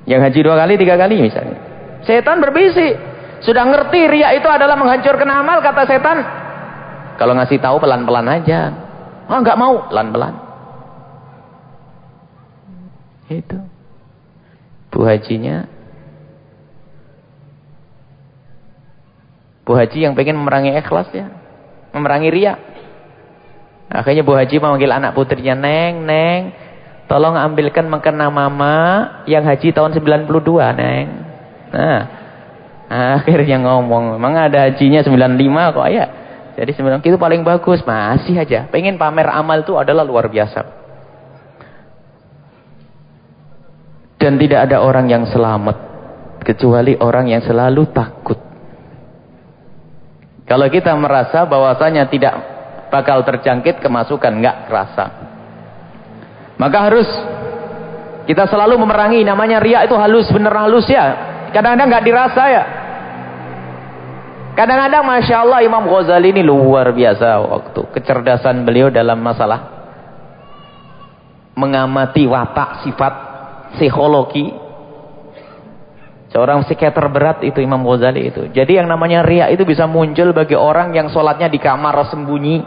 Yang haji dua kali, tiga kali misalnya. Setan berbisik. Sudah ngerti ria itu adalah menghancurkan amal kata setan. Kalau ngasih tahu pelan-pelan aja. Oh nggak mau, pelan-pelan. Itu. Bu hajinya. Bu haji yang pengen memerangi ikhlas ya. Memerangi ria. Akhirnya Bu Haji memanggil anak putrinya, Neng, Neng, tolong ambilkan mengkena mama yang haji tahun 92, Neng. Nah, akhirnya ngomong, memang ada hajinya 95 kok ya. Jadi 90 itu paling bagus, masih aja. Pengen pamer amal itu adalah luar biasa. Dan tidak ada orang yang selamat kecuali orang yang selalu takut. Kalau kita merasa bahwasanya tidak bakal terjangkit kemasukan nggak kerasa maka harus kita selalu memerangi namanya riak itu halus bener halus ya kadang-kadang nggak dirasa ya kadang-kadang Masya Allah Imam Ghazali ini luar biasa waktu kecerdasan beliau dalam masalah mengamati watak sifat psikologi Seorang psikiater berat itu Imam Ghazali itu. Jadi yang namanya riak itu bisa muncul bagi orang yang sholatnya di kamar sembunyi.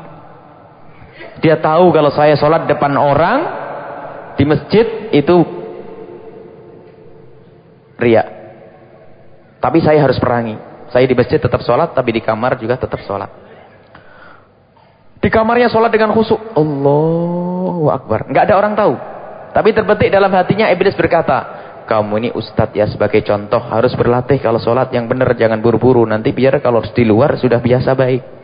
Dia tahu kalau saya sholat depan orang di masjid itu ria. Tapi saya harus perangi. Saya di masjid tetap sholat, tapi di kamar juga tetap sholat. Di kamarnya sholat dengan khusyuk. Allahu Akbar. Nggak ada orang tahu. Tapi terbetik dalam hatinya Iblis berkata, kamu ini ustadz ya sebagai contoh harus berlatih kalau sholat yang benar jangan buru-buru nanti biar kalau di luar sudah biasa baik.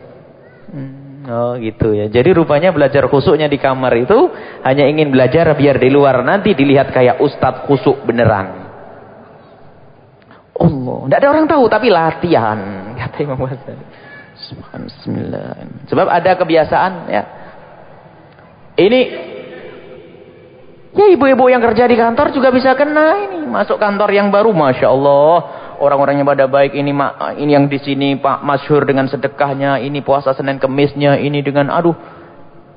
Oh gitu ya. Jadi rupanya belajar khusuknya di kamar itu hanya ingin belajar biar di luar nanti dilihat kayak ustadz khusuk beneran. Allah, tidak ada orang tahu tapi latihan kata Imam Ghazali. Bismillah. Sebab ada kebiasaan ya. Ini ya ibu-ibu yang kerja di kantor juga bisa kena ini. Masuk kantor yang baru, masya Allah orang-orangnya pada baik ini ini yang di sini Pak masyhur dengan sedekahnya ini puasa Senin Kemisnya ini dengan aduh.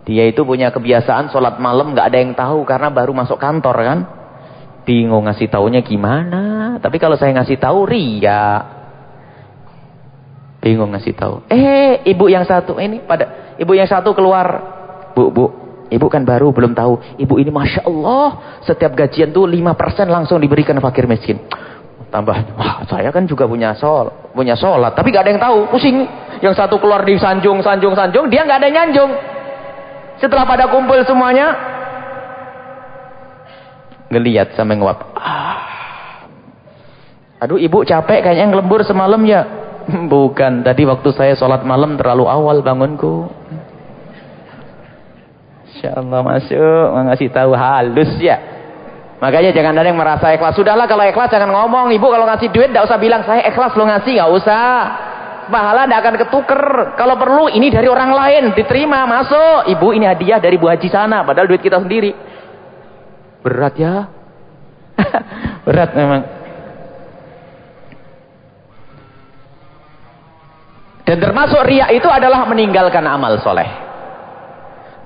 Dia itu punya kebiasaan sholat malam nggak ada yang tahu karena baru masuk kantor kan? Bingung ngasih taunya gimana. Tapi kalau saya ngasih tahu ria. Bingung ngasih tahu. Eh ibu yang satu ini pada ibu yang satu keluar. Bu bu Ibu kan baru belum tahu. Ibu ini Masya Allah. Setiap gajian tuh 5% langsung diberikan fakir miskin tambah wah saya kan juga punya sol punya sholat tapi gak ada yang tahu pusing yang satu keluar di sanjung sanjung sanjung dia nggak ada yang nyanjung setelah pada kumpul semuanya ngeliat sama nguap ah. Aduh ibu capek kayaknya ngelembur semalam ya. Bukan, tadi waktu saya sholat malam terlalu awal bangunku. Insya Allah masuk, ngasih tahu halus ya. Makanya jangan ada yang merasa ikhlas. Sudahlah kalau ikhlas jangan ngomong. Ibu kalau ngasih duit tidak usah bilang saya ikhlas lo ngasih, nggak usah. Pahala tidak akan ketuker. Kalau perlu ini dari orang lain diterima masuk. Ibu ini hadiah dari Bu Haji sana, padahal duit kita sendiri. Berat ya. Berat memang. Dan termasuk riak itu adalah meninggalkan amal soleh.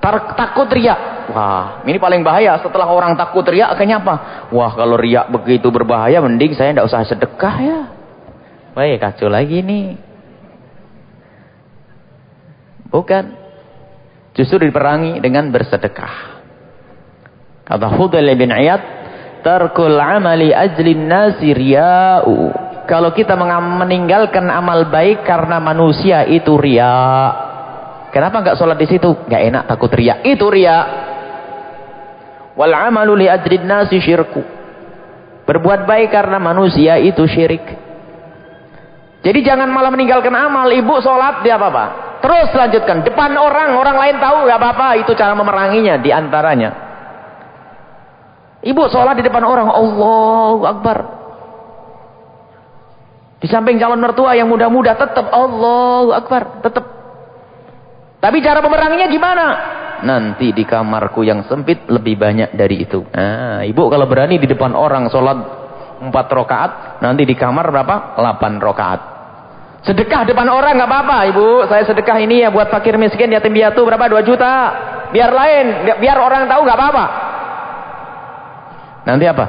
Takut riak. Wah, ini paling bahaya. Setelah orang takut riak, akhirnya apa? Wah, kalau riak begitu berbahaya, mending saya tidak usah sedekah ya. Baik, kacau lagi nih. Bukan. Justru diperangi dengan bersedekah. Kata Fudail bin Iyad, Tarkul amali ajlin nasi riya'u. Kalau kita meninggalkan amal baik karena manusia itu ria. Kenapa enggak sholat di situ? Enggak enak takut ria. Itu ria. Wal amalu li ajrid nasi syirku. Berbuat baik karena manusia itu syirik. Jadi jangan malah meninggalkan amal. Ibu sholat dia apa-apa. Terus lanjutkan. Depan orang, orang lain tahu enggak apa-apa. Itu cara memeranginya di antaranya. Ibu sholat di depan orang. Allahu Akbar. Di samping calon mertua yang muda-muda tetap Allah Akbar, tetap. Tapi cara pemeranginya gimana? Nanti di kamarku yang sempit lebih banyak dari itu. Nah, ibu kalau berani di depan orang sholat empat rakaat, nanti di kamar berapa? 8 rakaat. Sedekah depan orang nggak apa-apa, ibu. Saya sedekah ini ya buat fakir miskin, yatim piatu berapa? 2 juta. Biar lain, biar orang tahu nggak apa-apa. Nanti apa?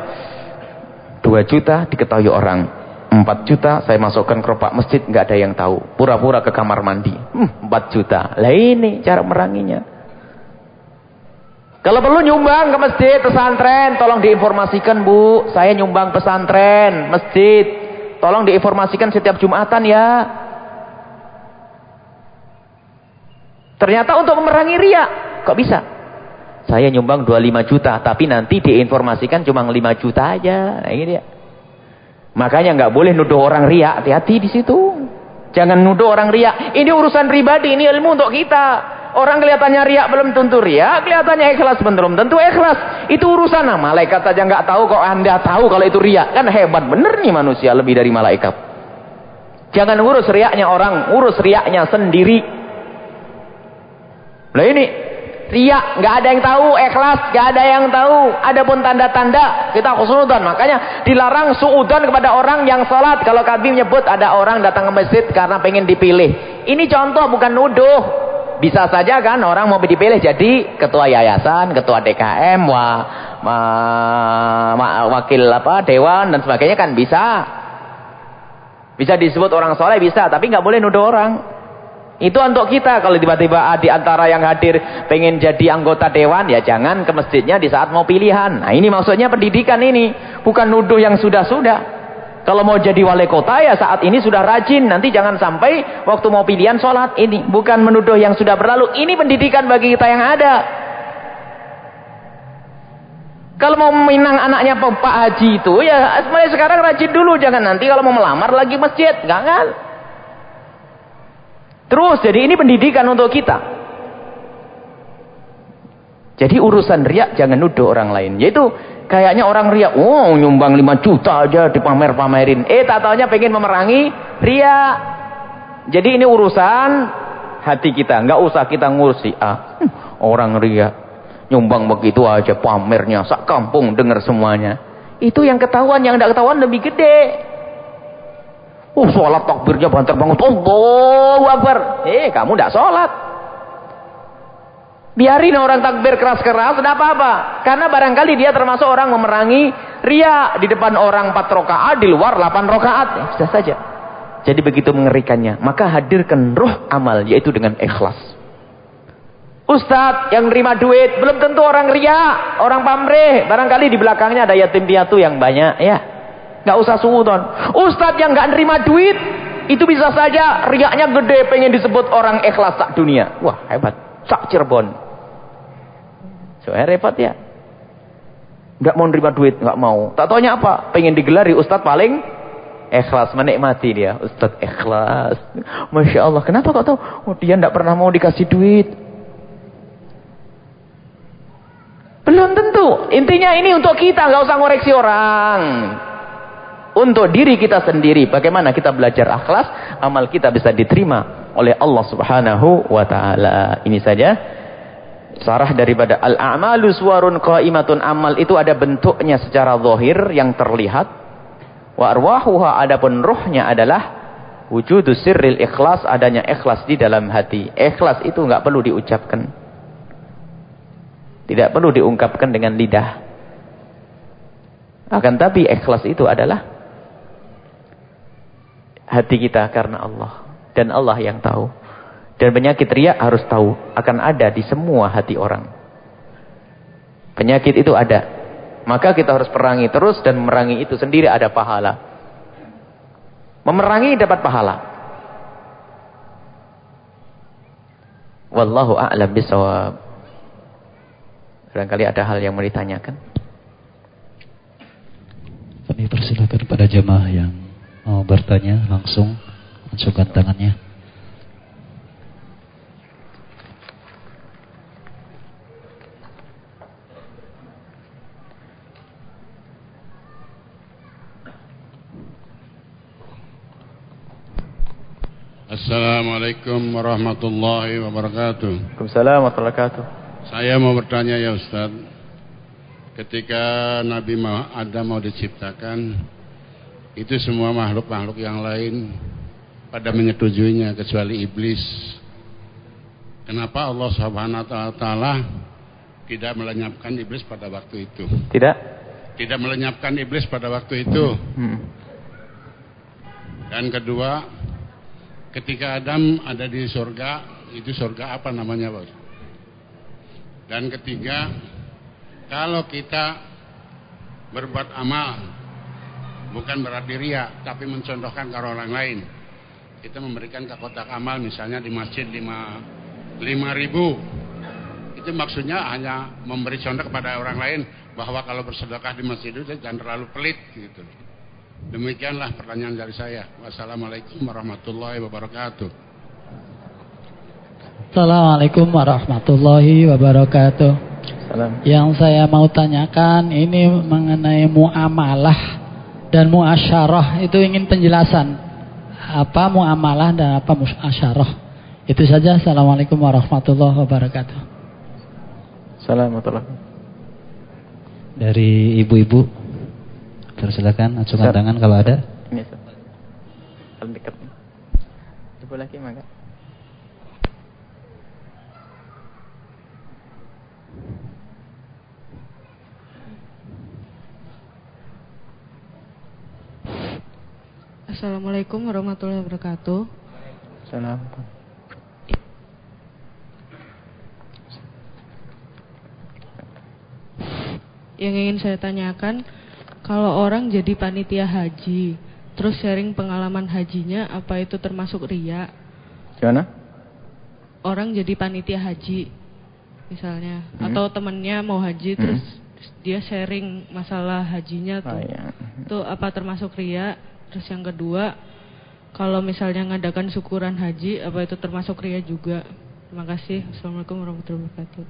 2 juta diketahui orang. 4 juta saya masukkan keropak masjid nggak ada yang tahu. Pura-pura ke kamar mandi. Hmm, 4 juta. Lah ini cara meranginya. Kalau perlu nyumbang ke masjid pesantren tolong diinformasikan bu. Saya nyumbang pesantren masjid. Tolong diinformasikan setiap jumatan ya. Ternyata untuk memerangi ria kok bisa? Saya nyumbang 25 juta tapi nanti diinformasikan cuma 5 juta aja. Nah ini dia Makanya nggak boleh nuduh orang ria, hati-hati di situ. Jangan nuduh orang ria. Ini urusan pribadi, ini ilmu untuk kita. Orang kelihatannya ria belum tentu ria, kelihatannya ikhlas belum tentu ikhlas. Itu urusan nah, malaikat saja nggak tahu kok Anda tahu kalau itu ria. Kan hebat bener nih manusia lebih dari malaikat. Jangan urus riaknya orang, urus riaknya sendiri. Nah ini Riak, nggak ada yang tahu, ikhlas, nggak ada yang tahu. Adapun tanda-tanda kita khusnudan. Makanya dilarang suudan kepada orang yang sholat. Kalau kami menyebut ada orang datang ke masjid karena pengen dipilih. Ini contoh bukan nuduh. Bisa saja kan orang mau dipilih jadi ketua yayasan, ketua DKM, wa, ma, ma, wakil apa dewan dan sebagainya kan bisa. Bisa disebut orang soleh bisa, tapi nggak boleh nuduh orang. Itu untuk kita. Kalau tiba-tiba di antara yang hadir pengen jadi anggota dewan, ya jangan ke masjidnya di saat mau pilihan. Nah ini maksudnya pendidikan ini. Bukan nuduh yang sudah-sudah. Kalau mau jadi wali kota ya saat ini sudah rajin. Nanti jangan sampai waktu mau pilihan sholat ini. Bukan menuduh yang sudah berlalu. Ini pendidikan bagi kita yang ada. Kalau mau minang anaknya Pak Haji itu ya mulai sekarang rajin dulu. Jangan nanti kalau mau melamar lagi masjid. Kan? Terus jadi ini pendidikan untuk kita. Jadi urusan riak jangan nuduh orang lain. Yaitu kayaknya orang riak, oh nyumbang 5 juta aja dipamer-pamerin. Eh tak taunya pengen memerangi riak. Jadi ini urusan hati kita. Enggak usah kita ngurusi. Ah, hmm, orang riak. Nyumbang begitu aja pamernya. Sak kampung dengar semuanya. Itu yang ketahuan, yang tidak ketahuan lebih gede. Oh sholat takbirnya banter banget. Allahu Akbar. Eh kamu tidak sholat. Biarin orang takbir keras-keras, tidak apa-apa. Karena barangkali dia termasuk orang memerangi ria di depan orang 4 rokaat, di luar 8 rokaat. Ya, bisa saja. Jadi begitu mengerikannya. Maka hadirkan roh amal, yaitu dengan ikhlas. Ustadz yang nerima duit, belum tentu orang ria, orang pamrih. Barangkali di belakangnya ada yatim piatu yang banyak. Ya, Gak usah suudon. Ustadz yang gak nerima duit, itu bisa saja riaknya gede, pengen disebut orang ikhlas sak dunia. Wah hebat, sak Cirebon. Soalnya repot ya. Gak mau nerima duit, gak mau. Tak taunya apa? Pengen digelari Ustadz paling Ikhlas menikmati dia. Ustaz ikhlas. Masya Allah. Kenapa kok tahu? Oh, dia tidak pernah mau dikasih duit. Belum tentu. Intinya ini untuk kita. nggak usah ngoreksi orang. Untuk diri kita sendiri. Bagaimana kita belajar ikhlas. Amal kita bisa diterima oleh Allah subhanahu wa ta'ala. Ini saja. Sarah daripada al-a'malu suwarun qaimatun amal itu ada bentuknya secara zahir yang terlihat Wa arwahuha adapun ruhnya adalah wujudus sirril ikhlas, adanya ikhlas di dalam hati. Ikhlas itu enggak perlu diucapkan. Tidak perlu diungkapkan dengan lidah. Akan tapi ikhlas itu adalah hati kita karena Allah dan Allah yang tahu. Dan penyakit riak harus tahu akan ada di semua hati orang. Penyakit itu ada maka kita harus perangi terus dan memerangi itu sendiri ada pahala. Memerangi dapat pahala. Wallahu a'lam bisawab. Barangkali ada hal yang mau ditanyakan. Kami persilakan pada jemaah yang mau bertanya langsung masukkan tangannya. Assalamualaikum warahmatullahi wabarakatuh. Waalaikumsalam warahmatullahi wabarakatuh. Saya mau bertanya ya Ustaz. Ketika Nabi Adam mau diciptakan, itu semua makhluk-makhluk yang lain pada menyetujuinya kecuali iblis. Kenapa Allah Subhanahu wa taala tidak melenyapkan iblis pada waktu itu? Tidak. Tidak melenyapkan iblis pada waktu itu. Hmm. Dan kedua, ketika Adam ada di surga, itu surga apa namanya, Bos? Dan ketiga, kalau kita berbuat amal, bukan berarti ria, tapi mencontohkan ke orang lain. Kita memberikan ke kotak amal, misalnya di masjid lima, lima ribu. Itu maksudnya hanya memberi contoh kepada orang lain, bahwa kalau bersedekah di masjid itu jangan terlalu pelit gitu. Demikianlah pertanyaan dari saya. Wassalamualaikum warahmatullahi wabarakatuh. Assalamualaikum warahmatullahi wabarakatuh. Salam. Yang saya mau tanyakan ini mengenai muamalah dan muasyarah itu ingin penjelasan apa muamalah dan apa muasyarah. Itu saja. Assalamualaikum warahmatullahi wabarakatuh. Assalamualaikum. Dari ibu-ibu Persilakan acungkan tangan kalau ada. Ini, Paling dekat. Coba lagi, maka. Assalamualaikum warahmatullahi wabarakatuh. Assalamualaikum. Yang ingin saya tanyakan, kalau orang jadi panitia haji, terus sharing pengalaman hajinya, apa itu termasuk ria? Gimana? Orang jadi panitia haji, misalnya, hmm. atau temennya mau haji, hmm. terus dia sharing masalah hajinya tuh, oh, iya. itu apa termasuk ria? Terus yang kedua, kalau misalnya ngadakan syukuran haji, apa itu termasuk ria juga? Terima kasih. Assalamualaikum warahmatullahi wabarakatuh.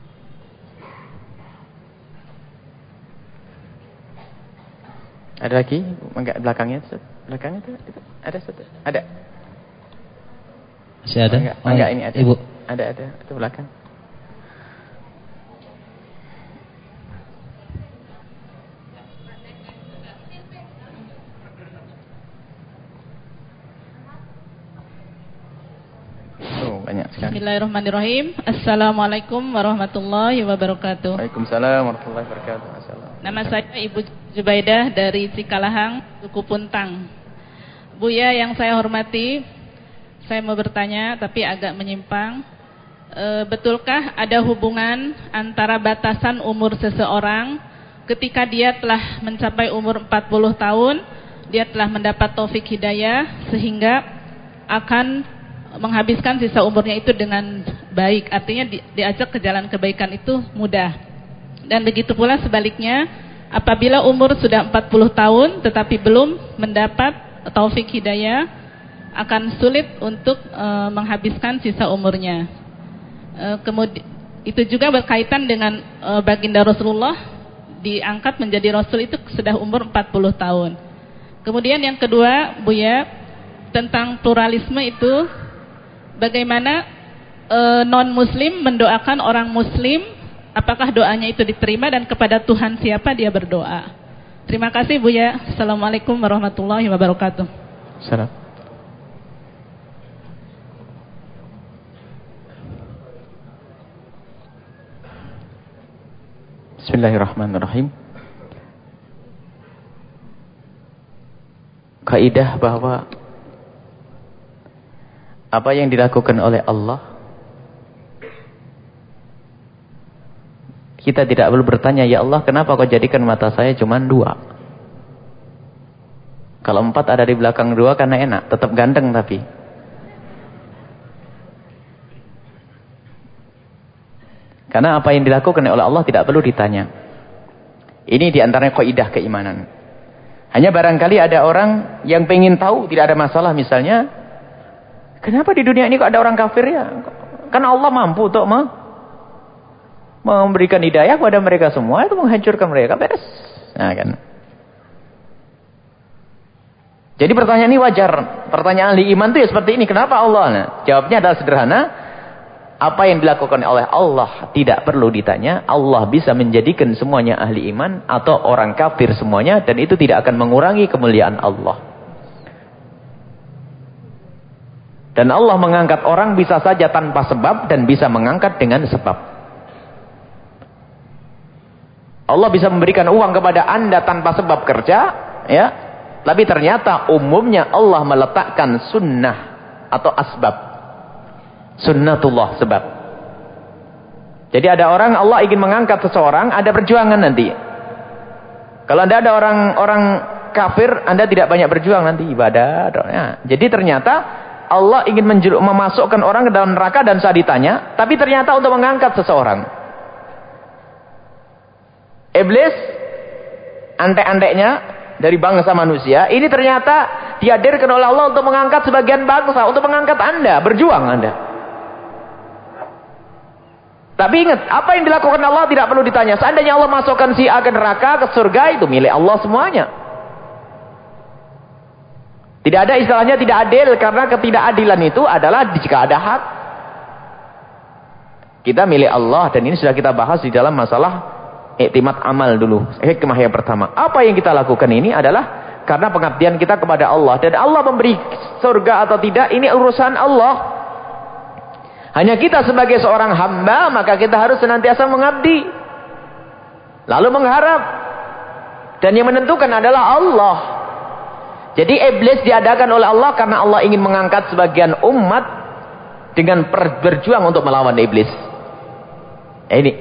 Ada lagi? Enggak belakangnya, Belakangnya itu, itu ada satu. Ada. Masih ada? Enggak, oh, enggak ini ada. Ibu. Ada, ada. Itu belakang. Bismillahirrahmanirrahim. Assalamualaikum warahmatullahi wabarakatuh. Waalaikumsalam warahmatullahi wabarakatuh. Nama saya Ibu Zubaidah dari Cikalahang, suku Puntang. Buya yang saya hormati, saya mau bertanya tapi agak menyimpang. E, betulkah ada hubungan antara batasan umur seseorang ketika dia telah mencapai umur 40 tahun, dia telah mendapat taufik hidayah sehingga akan menghabiskan sisa umurnya itu dengan baik. Artinya di, diajak ke jalan kebaikan itu mudah. Dan begitu pula sebaliknya, Apabila umur sudah 40 tahun tetapi belum mendapat taufik hidayah akan sulit untuk e, menghabiskan sisa umurnya. E, kemudian itu juga berkaitan dengan e, baginda Rasulullah diangkat menjadi rasul itu sudah umur 40 tahun. Kemudian yang kedua, Buya, tentang pluralisme itu bagaimana e, non muslim mendoakan orang muslim apakah doanya itu diterima dan kepada Tuhan siapa dia berdoa. Terima kasih Buya. Assalamualaikum warahmatullahi wabarakatuh. Salam. Bismillahirrahmanirrahim. Kaidah bahwa apa yang dilakukan oleh Allah kita tidak perlu bertanya ya Allah kenapa kau jadikan mata saya cuma dua kalau empat ada di belakang dua karena enak tetap ganteng tapi Karena apa yang dilakukan oleh Allah tidak perlu ditanya. Ini di antaranya kaidah keimanan. Hanya barangkali ada orang yang pengen tahu, tidak ada masalah misalnya. Kenapa di dunia ini kok ada orang kafir ya? Karena Allah mampu untuk memberikan hidayah kepada mereka semua, itu menghancurkan mereka, beres. Nah kan. Jadi pertanyaan ini wajar. Pertanyaan ahli iman itu ya seperti ini. Kenapa Allah? Nah, jawabnya adalah sederhana apa yang dilakukan oleh Allah tidak perlu ditanya. Allah bisa menjadikan semuanya ahli iman atau orang kafir semuanya dan itu tidak akan mengurangi kemuliaan Allah. Dan Allah mengangkat orang bisa saja tanpa sebab dan bisa mengangkat dengan sebab. Allah bisa memberikan uang kepada Anda tanpa sebab kerja, ya. Tapi ternyata umumnya Allah meletakkan sunnah atau asbab Sunnatullah sebab. Jadi ada orang Allah ingin mengangkat seseorang, ada perjuangan nanti. Kalau anda ada orang-orang kafir, anda tidak banyak berjuang nanti ibadah. Ya. Jadi ternyata Allah ingin memasukkan orang ke dalam neraka dan saat ditanya, tapi ternyata untuk mengangkat seseorang. Iblis, antek-anteknya dari bangsa manusia, ini ternyata dihadirkan oleh Allah untuk mengangkat sebagian bangsa, untuk mengangkat anda, berjuang anda. Tapi ingat, apa yang dilakukan Allah tidak perlu ditanya. Seandainya Allah masukkan si A neraka, ke surga, itu milik Allah semuanya. Tidak ada istilahnya tidak adil, karena ketidakadilan itu adalah jika ada hak. Kita milik Allah, dan ini sudah kita bahas di dalam masalah iktimat amal dulu. Hikmah yang pertama. Apa yang kita lakukan ini adalah karena pengabdian kita kepada Allah. Dan Allah memberi surga atau tidak, ini urusan Allah. Hanya kita sebagai seorang hamba, maka kita harus senantiasa mengabdi. Lalu mengharap. Dan yang menentukan adalah Allah. Jadi iblis diadakan oleh Allah karena Allah ingin mengangkat sebagian umat dengan berjuang untuk melawan iblis. Eh, ini.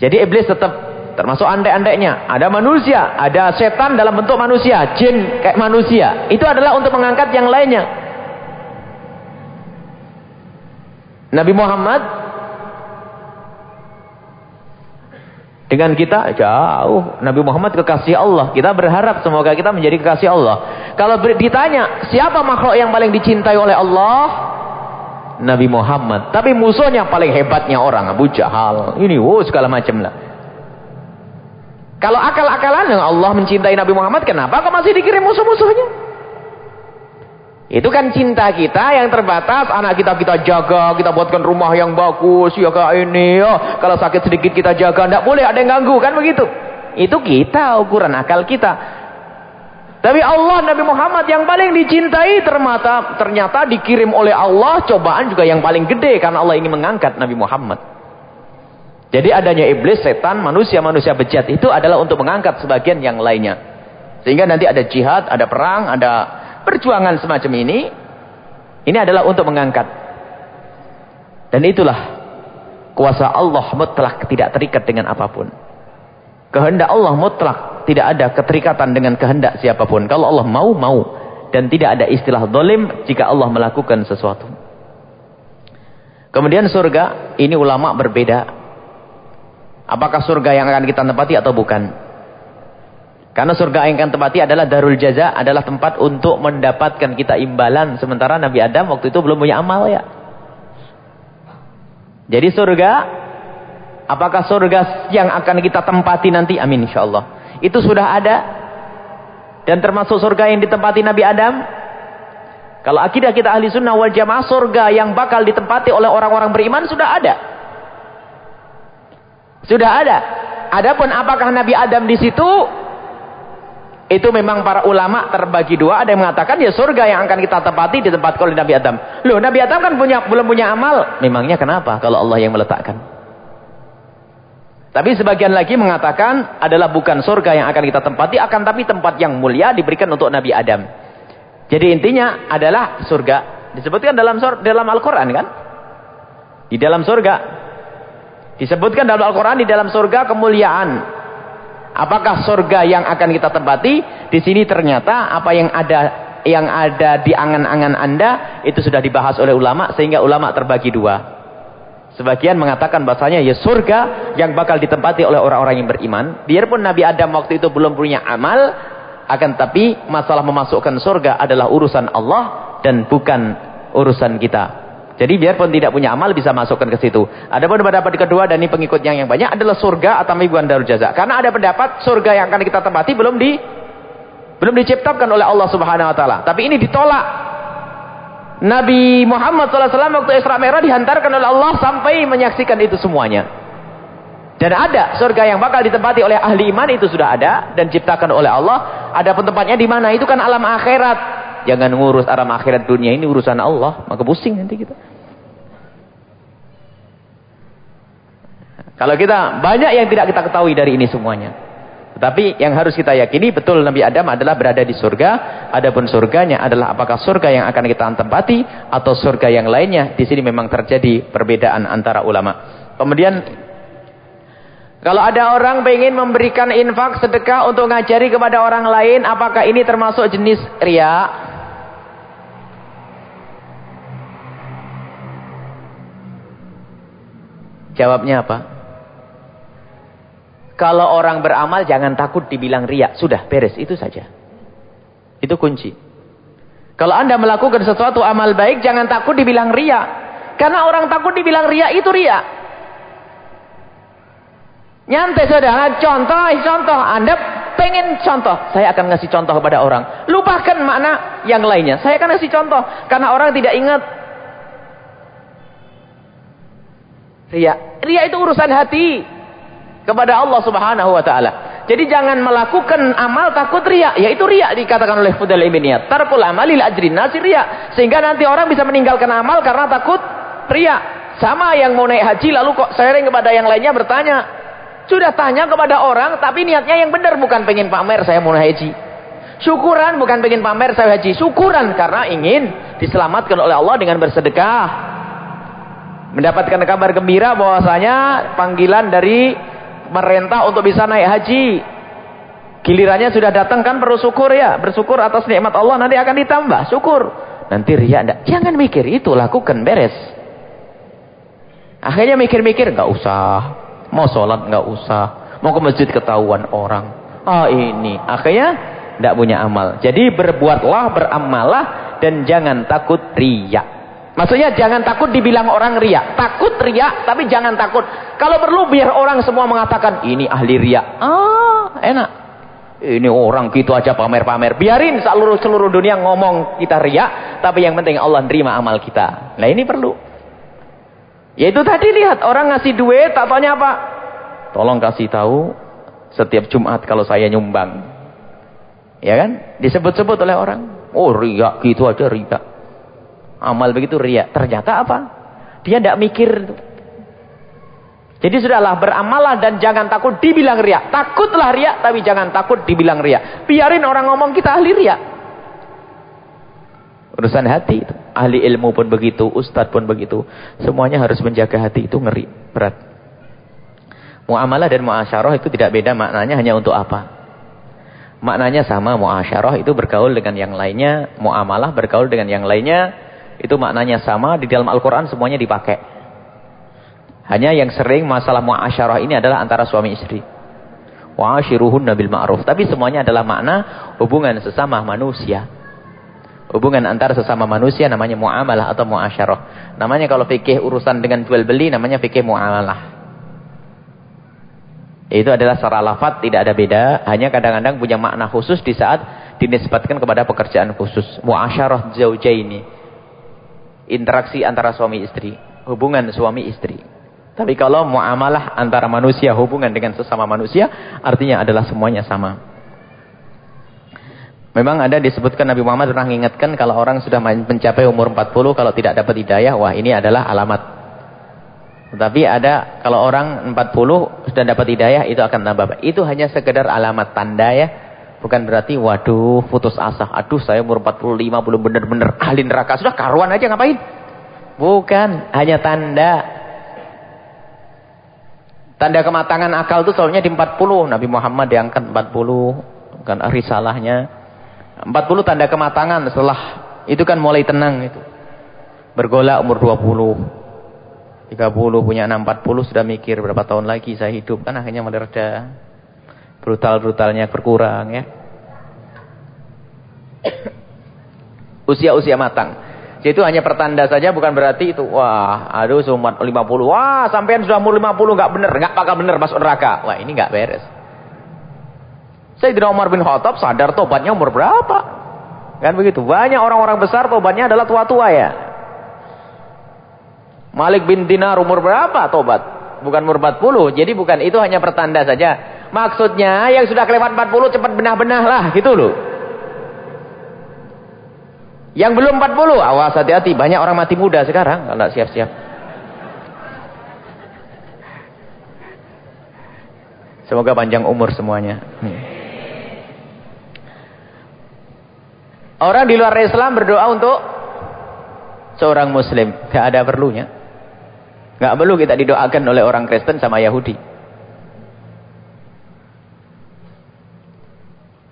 Jadi iblis tetap termasuk andai-andainya. Ada manusia, ada setan dalam bentuk manusia, jin kayak manusia. Itu adalah untuk mengangkat yang lainnya. Nabi Muhammad dengan kita jauh. Nabi Muhammad kekasih Allah. Kita berharap semoga kita menjadi kekasih Allah. Kalau ditanya, siapa makhluk yang paling dicintai oleh Allah? Nabi Muhammad. Tapi musuhnya paling hebatnya orang, Abu Jahal. Ini wow segala macam lah. Kalau akal-akalan Allah mencintai Nabi Muhammad, kenapa kok masih dikirim musuh-musuhnya? Itu kan cinta kita yang terbatas. Anak kita kita jaga, kita buatkan rumah yang bagus, ya kayak ini. Ya. Kalau sakit sedikit kita jaga, tidak boleh ada yang ganggu, kan begitu. Itu kita, ukuran akal kita. Tapi Allah Nabi Muhammad yang paling dicintai ternyata, ternyata dikirim oleh Allah cobaan juga yang paling gede karena Allah ingin mengangkat Nabi Muhammad. Jadi adanya iblis, setan, manusia-manusia bejat itu adalah untuk mengangkat sebagian yang lainnya. Sehingga nanti ada jihad, ada perang, ada Perjuangan semacam ini, ini adalah untuk mengangkat. Dan itulah kuasa Allah mutlak tidak terikat dengan apa pun. Kehendak Allah mutlak tidak ada keterikatan dengan kehendak siapa pun. Kalau Allah mau, mau. Dan tidak ada istilah dolim jika Allah melakukan sesuatu. Kemudian surga, ini ulama berbeda. Apakah surga yang akan kita tempati atau bukan? Karena surga yang akan tempati adalah darul jaza, adalah tempat untuk mendapatkan kita imbalan. Sementara Nabi Adam waktu itu belum punya amal ya. Jadi surga, apakah surga yang akan kita tempati nanti? Amin insyaAllah. Itu sudah ada. Dan termasuk surga yang ditempati Nabi Adam. Kalau akidah kita ahli sunnah wal jamaah, surga yang bakal ditempati oleh orang-orang beriman sudah ada. Sudah ada. Adapun apakah Nabi Adam di situ? Itu memang para ulama terbagi dua. Ada yang mengatakan ya surga yang akan kita tempati di tempat oleh Nabi Adam. Loh Nabi Adam kan punya, belum punya amal. Memangnya kenapa kalau Allah yang meletakkan? Tapi sebagian lagi mengatakan adalah bukan surga yang akan kita tempati. Akan tapi tempat yang mulia diberikan untuk Nabi Adam. Jadi intinya adalah surga. Disebutkan dalam dalam Al-Quran kan? Di dalam surga. Disebutkan dalam Al-Quran di dalam surga kemuliaan. Apakah surga yang akan kita tempati? Di sini ternyata apa yang ada yang ada di angan-angan Anda itu sudah dibahas oleh ulama sehingga ulama terbagi dua. Sebagian mengatakan bahasanya ya surga yang bakal ditempati oleh orang-orang yang beriman. Biarpun Nabi Adam waktu itu belum punya amal, akan tapi masalah memasukkan surga adalah urusan Allah dan bukan urusan kita. Jadi biarpun tidak punya amal bisa masukkan ke situ. Ada pun pendapat kedua dan ini pengikutnya yang banyak adalah surga atau mingguan darul jaza. Karena ada pendapat surga yang akan kita tempati belum di belum diciptakan oleh Allah Subhanahu wa taala. Tapi ini ditolak. Nabi Muhammad SAW waktu Isra Mi'raj dihantarkan oleh Allah sampai menyaksikan itu semuanya. Dan ada surga yang bakal ditempati oleh ahli iman itu sudah ada dan diciptakan oleh Allah. Ada pun tempatnya di mana? Itu kan alam akhirat. Jangan ngurus alam akhirat dunia ini urusan Allah. Maka pusing nanti kita. Kalau kita banyak yang tidak kita ketahui dari ini semuanya. Tetapi yang harus kita yakini betul Nabi Adam adalah berada di surga. Adapun surganya adalah apakah surga yang akan kita tempati atau surga yang lainnya. Di sini memang terjadi perbedaan antara ulama. Kemudian kalau ada orang ingin memberikan infak sedekah untuk ngajari kepada orang lain, apakah ini termasuk jenis ria? Jawabnya apa? Kalau orang beramal jangan takut dibilang riak. Sudah beres, itu saja. Itu kunci. Kalau anda melakukan sesuatu amal baik, jangan takut dibilang riak. Karena orang takut dibilang riak, itu riak. Nyantai saudara, contoh, contoh. Anda pengen contoh. Saya akan ngasih contoh kepada orang. Lupakan makna yang lainnya. Saya akan ngasih contoh. Karena orang tidak ingat Ria. Ria itu urusan hati kepada Allah Subhanahu wa taala. Jadi jangan melakukan amal takut ria. Ya itu ria dikatakan oleh Fudel Ibniyat. Tarkul amalil ajrin nasi ria. Sehingga nanti orang bisa meninggalkan amal karena takut ria. Sama yang mau naik haji lalu kok sharing kepada yang lainnya bertanya. Sudah tanya kepada orang tapi niatnya yang benar bukan pengen pamer saya mau naik haji. Syukuran bukan pengen pamer saya haji. Syukuran karena ingin diselamatkan oleh Allah dengan bersedekah mendapatkan kabar gembira bahwasanya panggilan dari pemerintah untuk bisa naik haji. Gilirannya sudah datang kan perlu syukur ya, bersyukur atas nikmat Allah nanti akan ditambah, syukur. Nanti ria enggak. Jangan mikir itu, lakukan beres. Akhirnya mikir-mikir enggak usah. Mau sholat enggak usah. Mau ke masjid ketahuan orang. Ah ini. Akhirnya enggak punya amal. Jadi berbuatlah, beramalah dan jangan takut riak. Maksudnya jangan takut dibilang orang ria. Takut ria, tapi jangan takut. Kalau perlu biar orang semua mengatakan, ini ahli ria. Ah, enak. Ini orang gitu aja pamer-pamer. Biarin seluruh seluruh dunia ngomong kita ria, tapi yang penting Allah terima amal kita. Nah ini perlu. Yaitu tadi lihat orang ngasih duit, tak tanya apa? Tolong kasih tahu setiap Jumat kalau saya nyumbang. Ya kan? Disebut-sebut oleh orang. Oh ria, gitu aja ria. Amal begitu ria. Ternyata apa? Dia tidak mikir. Jadi sudahlah beramalah dan jangan takut dibilang ria. Takutlah ria tapi jangan takut dibilang ria. Biarin orang ngomong kita ahli ria. Urusan hati itu. Ahli ilmu pun begitu, ustadz pun begitu. Semuanya harus menjaga hati itu ngeri, berat. Muamalah dan muasyarah itu tidak beda maknanya hanya untuk apa? Maknanya sama muasyarah itu bergaul dengan yang lainnya, muamalah bergaul dengan yang lainnya, itu maknanya sama, di dalam Al-Quran semuanya dipakai. Hanya yang sering masalah muasyarah ini adalah antara suami istri. Wa ashiruhunna bil ma'ruf. Tapi semuanya adalah makna hubungan sesama manusia. Hubungan antara sesama manusia namanya muamalah atau muasyarah. Namanya kalau fikih urusan dengan jual beli namanya fikih muamalah. Itu adalah secara lafaz tidak ada beda, hanya kadang-kadang punya makna khusus di saat dinisbatkan kepada pekerjaan khusus. Muasyarah zaujaini. Interaksi antara suami istri, hubungan suami istri. Tapi kalau muamalah antara manusia, hubungan dengan sesama manusia, artinya adalah semuanya sama. Memang ada disebutkan Nabi Muhammad pernah mengingatkan kalau orang sudah mencapai umur 40, kalau tidak dapat hidayah, wah ini adalah alamat. Tetapi ada kalau orang 40 sudah dapat hidayah, itu akan tambah. Itu hanya sekedar alamat tanda ya. Bukan berarti, waduh putus asa. Aduh saya umur 45 belum benar-benar ahli neraka. Sudah karuan aja ngapain? Bukan, hanya tanda Tanda kematangan akal itu selalunya di 40. Nabi Muhammad diangkat 40. Kan risalahnya. 40 tanda kematangan setelah itu kan mulai tenang itu. Bergolak umur 20. 30 punya 6 40 sudah mikir berapa tahun lagi saya hidup. Kan akhirnya mulai reda. Brutal-brutalnya berkurang ya. Usia-usia matang. Itu hanya pertanda saja bukan berarti itu wah aduh umat 50 wah sampean sudah umur 50 enggak benar enggak bakal benar masuk neraka. Wah ini enggak beres. Sayyidina Umar bin Khattab sadar tobatnya umur berapa? Kan begitu. Banyak orang-orang besar tobatnya adalah tua-tua ya. Malik bin Dinar umur berapa tobat? Bukan umur 40. Jadi bukan itu hanya pertanda saja. Maksudnya yang sudah kelewat 40 cepat benah-benah lah gitu loh. Yang belum 40, awas hati-hati. Banyak orang mati muda sekarang. Kalau siap-siap. Semoga panjang umur semuanya. Orang di luar Islam berdoa untuk seorang muslim. Gak ada perlunya. Gak perlu kita didoakan oleh orang Kristen sama Yahudi.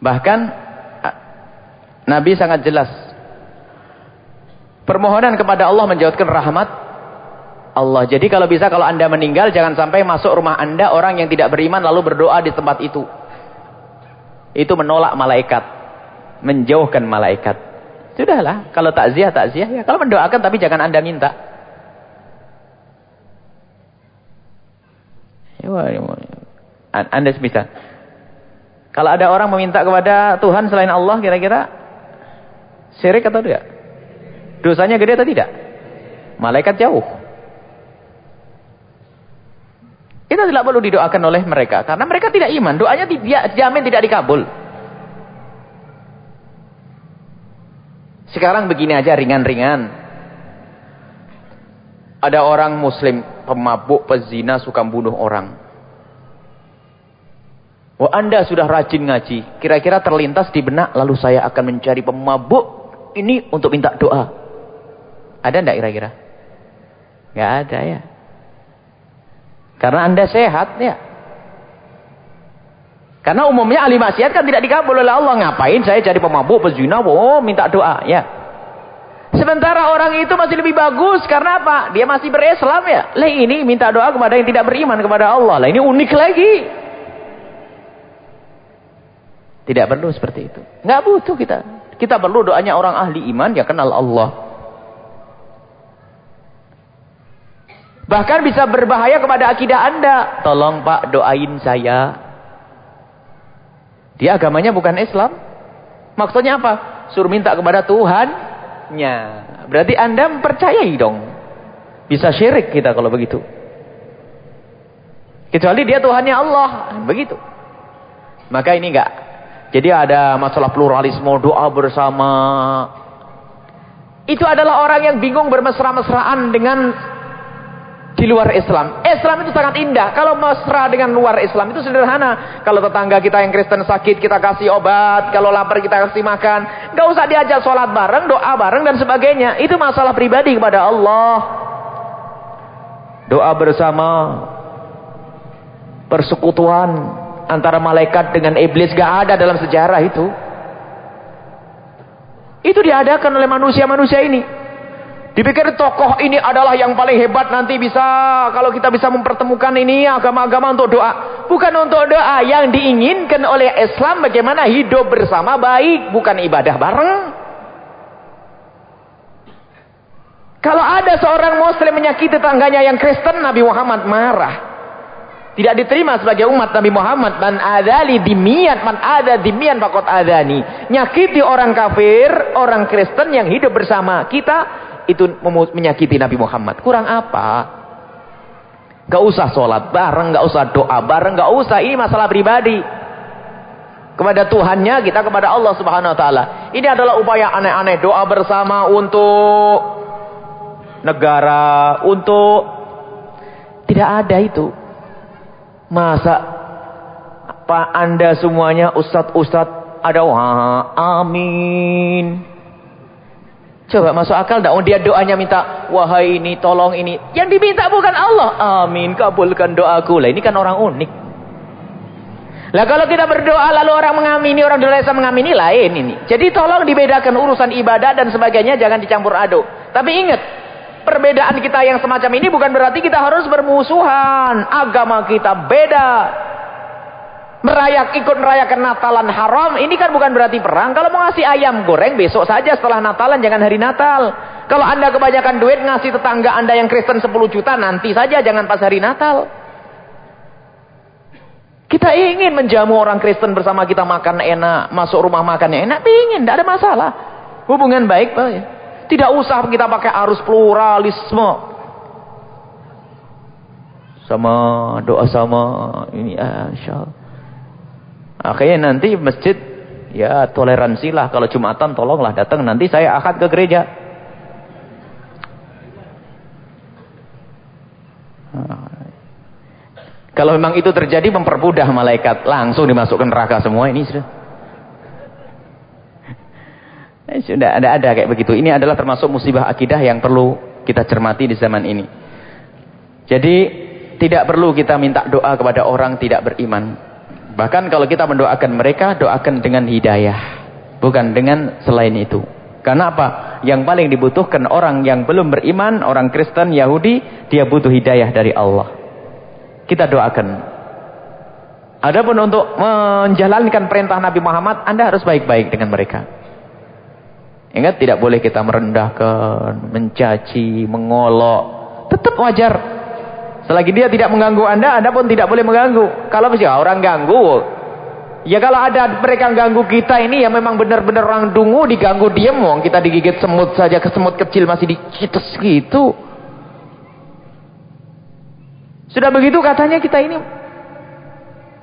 Bahkan Nabi sangat jelas Permohonan kepada Allah menjauhkan rahmat Allah. Jadi kalau bisa kalau anda meninggal jangan sampai masuk rumah anda orang yang tidak beriman lalu berdoa di tempat itu. Itu menolak malaikat. Menjauhkan malaikat. Sudahlah. Kalau takziah, takziah. Ya, kalau mendoakan tapi jangan anda minta. Ya, ya, anda bisa. Kalau ada orang meminta kepada Tuhan selain Allah kira-kira syirik atau tidak? Dosanya gede atau tidak? Malaikat jauh. Itu tidak perlu didoakan oleh mereka. Karena mereka tidak iman. Doanya jamin tidak dikabul. Sekarang begini aja ringan-ringan. Ada orang muslim, pemabuk, pezina, suka bunuh orang. Oh anda sudah rajin ngaji. Kira-kira terlintas di benak, lalu saya akan mencari pemabuk ini untuk minta doa. Ada enggak kira-kira? Enggak ada ya. Karena anda sehat ya. Karena umumnya ahli maksiat kan tidak dikabul oleh Allah. Ngapain saya jadi pemabuk, pezina, oh minta doa ya. Sementara orang itu masih lebih bagus. Karena apa? Dia masih berislam ya. Lah ini minta doa kepada yang tidak beriman kepada Allah. Lah ini unik lagi. Tidak perlu seperti itu. Enggak butuh kita. Kita perlu doanya orang ahli iman yang kenal Allah. Bahkan bisa berbahaya kepada akidah anda. Tolong pak doain saya. Dia agamanya bukan Islam. Maksudnya apa? Suruh minta kepada Tuhannya. Berarti anda mempercayai dong. Bisa syirik kita kalau begitu. Kecuali dia Tuhannya Allah. Begitu. Maka ini enggak. Jadi ada masalah pluralisme doa bersama. Itu adalah orang yang bingung bermesra-mesraan dengan di luar Islam. Islam itu sangat indah. Kalau mesra dengan luar Islam itu sederhana. Kalau tetangga kita yang Kristen sakit, kita kasih obat. Kalau lapar, kita kasih makan. Gak usah diajak sholat bareng, doa bareng, dan sebagainya. Itu masalah pribadi kepada Allah. Doa bersama. Persekutuan antara malaikat dengan iblis. Gak ada dalam sejarah itu. Itu diadakan oleh manusia-manusia ini. Dipikir tokoh ini adalah yang paling hebat nanti bisa kalau kita bisa mempertemukan ini agama-agama untuk doa. Bukan untuk doa yang diinginkan oleh Islam bagaimana hidup bersama baik, bukan ibadah bareng. Kalau ada seorang muslim menyakiti tetangganya yang Kristen, Nabi Muhammad marah. Tidak diterima sebagai umat Nabi Muhammad. Man adali dimian, man ada dimian pakot adani. Nyakiti orang kafir, orang Kristen yang hidup bersama kita itu menyakiti Nabi Muhammad. Kurang apa? Gak usah sholat bareng, gak usah doa bareng, gak usah. Ini masalah pribadi. Kepada Tuhannya, kita kepada Allah subhanahu wa ta'ala. Ini adalah upaya aneh-aneh. Doa bersama untuk negara, untuk... Tidak ada itu. Masa Pak Anda semuanya ustadz-ustadz ada wah amin Coba masuk akal tak? Oh, dia doanya minta, wahai ini, tolong ini. Yang diminta bukan Allah. Amin, kabulkan doaku. Lah ini kan orang unik. Lah kalau kita berdoa lalu orang mengamini, orang dewasa mengamini lain ini. Jadi tolong dibedakan urusan ibadah dan sebagainya jangan dicampur aduk. Tapi ingat, perbedaan kita yang semacam ini bukan berarti kita harus bermusuhan. Agama kita beda merayak ikut merayakan Natalan haram, ini kan bukan berarti perang. Kalau mau ngasih ayam goreng besok saja setelah Natalan, jangan hari Natal. Kalau Anda kebanyakan duit ngasih tetangga Anda yang Kristen 10 juta, nanti saja jangan pas hari Natal. Kita ingin menjamu orang Kristen bersama kita makan enak, masuk rumah makannya enak, ingin, tidak ada masalah. Hubungan baik, Pak. Tidak usah kita pakai arus pluralisme. Sama doa sama ini, ya, insya Allah. Akhirnya nanti masjid ya toleransi lah kalau Jumatan tolonglah datang nanti saya akad ke gereja. Kalau memang itu terjadi mempermudah malaikat langsung dimasukkan neraka semua ini sudah. Eh, sudah ada ada kayak begitu. Ini adalah termasuk musibah akidah yang perlu kita cermati di zaman ini. Jadi tidak perlu kita minta doa kepada orang tidak beriman. Bahkan kalau kita mendoakan mereka, doakan dengan hidayah. Bukan dengan selain itu. Karena apa? Yang paling dibutuhkan orang yang belum beriman, orang Kristen, Yahudi, dia butuh hidayah dari Allah. Kita doakan. Adapun untuk menjalankan perintah Nabi Muhammad, Anda harus baik-baik dengan mereka. Ingat, tidak boleh kita merendahkan, mencaci, mengolok. Tetap wajar. Selagi dia tidak mengganggu anda, anda pun tidak boleh mengganggu. Kalau misalnya orang ganggu, ya kalau ada mereka ganggu kita ini ya memang benar-benar orang dungu diganggu diem, wong kita digigit semut saja, ke semut kecil masih dicitus gitu. Sudah begitu katanya kita ini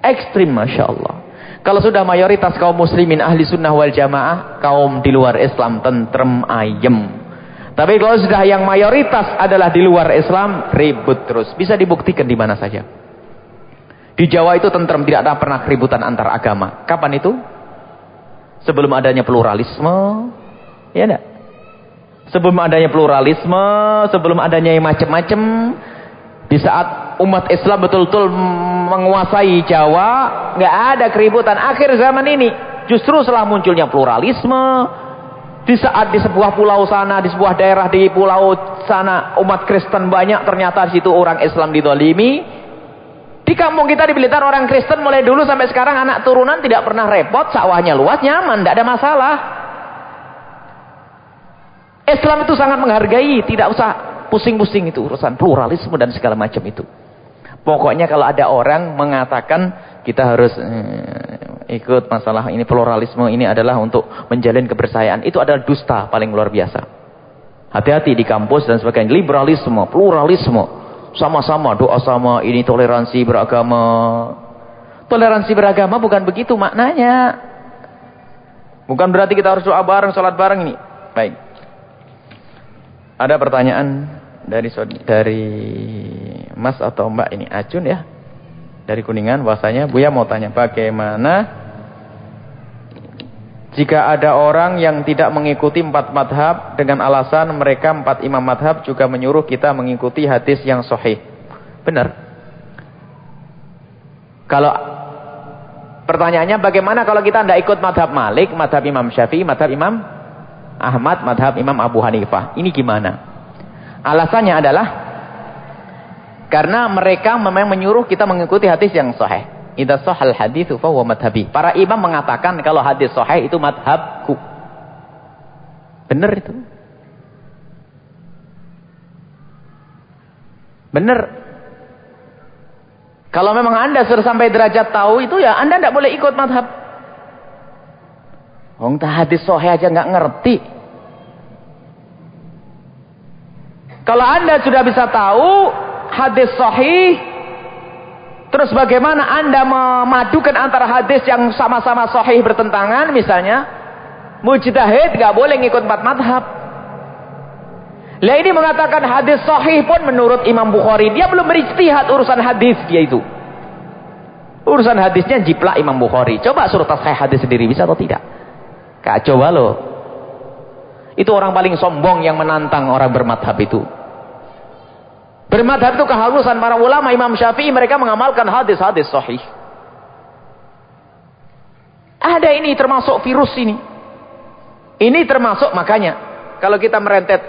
ekstrim, masya Allah. Kalau sudah mayoritas kaum muslimin ahli sunnah wal jamaah, kaum di luar Islam tentrem ayem. Tapi kalau sudah yang mayoritas adalah di luar Islam, ribut terus. Bisa dibuktikan di mana saja. Di Jawa itu tentrem, tidak ada pernah keributan antar agama. Kapan itu? Sebelum adanya pluralisme, ya enggak? Sebelum adanya pluralisme, sebelum adanya yang macam-macam, di saat umat Islam betul-betul menguasai Jawa, nggak ada keributan. Akhir zaman ini, justru setelah munculnya pluralisme, di saat di sebuah pulau sana, di sebuah daerah di pulau sana umat Kristen banyak, ternyata di situ orang Islam didolimi. Di kampung kita di Blitar orang Kristen mulai dulu sampai sekarang anak turunan tidak pernah repot, sawahnya luas, nyaman, tidak ada masalah. Islam itu sangat menghargai, tidak usah pusing-pusing itu urusan pluralisme dan segala macam itu. Pokoknya kalau ada orang mengatakan kita harus eh, ikut masalah ini pluralisme ini adalah untuk menjalin kebersayaan. Itu adalah dusta paling luar biasa. Hati-hati di kampus dan sebagainya. Liberalisme, pluralisme. Sama-sama, doa sama, ini toleransi beragama. Toleransi beragama bukan begitu maknanya. Bukan berarti kita harus doa bareng, sholat bareng ini. Baik. Ada pertanyaan dari dari Mas atau Mbak ini Acun ya? dari Kuningan bahwasanya Buya mau tanya bagaimana jika ada orang yang tidak mengikuti empat madhab dengan alasan mereka empat imam madhab juga menyuruh kita mengikuti hadis yang sahih. Benar. Kalau pertanyaannya bagaimana kalau kita tidak ikut madhab Malik, madhab Imam Syafi'i, madhab Imam Ahmad, madhab Imam Abu Hanifah. Ini gimana? Alasannya adalah karena mereka memang menyuruh kita mengikuti hadis yang sahih. Idza sahal haditsu fa huwa. Para imam mengatakan kalau hadis sahih itu madhabku. Benar itu. Benar. Kalau memang anda sudah sampai derajat tahu itu ya anda tidak boleh ikut madhab. Wong hadis sahih aja nggak ngerti. Kalau anda sudah bisa tahu hadis sahih, terus bagaimana anda memadukan antara hadis yang sama-sama sahih bertentangan, misalnya, mujtahid nggak boleh ngikut empat madhab. Lah ini mengatakan hadis sahih pun menurut Imam Bukhari, dia belum berijtihad urusan hadis dia itu. Urusan hadisnya jiplak Imam Bukhari. Coba suruh tasahih hadis sendiri bisa atau tidak? Kacau loh. Itu orang paling sombong yang menantang orang bermadhab itu. Bermadhab itu kehalusan para ulama Imam Syafi'i mereka mengamalkan hadis-hadis sahih. Ada ini termasuk virus ini. Ini termasuk makanya kalau kita merentet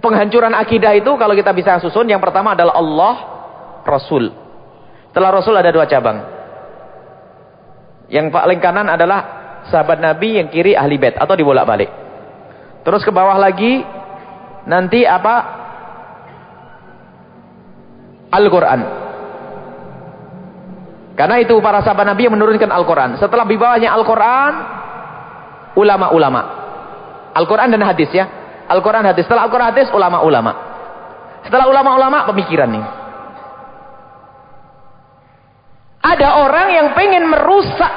penghancuran akidah itu kalau kita bisa susun yang pertama adalah Allah, Rasul. Setelah Rasul ada dua cabang. Yang paling kanan adalah sahabat Nabi, yang kiri ahli bait atau dibolak-balik. Terus ke bawah lagi nanti apa Al-Quran. Karena itu para sahabat Nabi yang menurunkan Al-Quran. Setelah dibawanya Al-Quran, ulama-ulama. Al-Quran dan hadis ya. Al-Quran hadis. Setelah Al-Quran hadis, ulama-ulama. Setelah ulama-ulama, pemikiran nih. Ada orang yang pengen merusak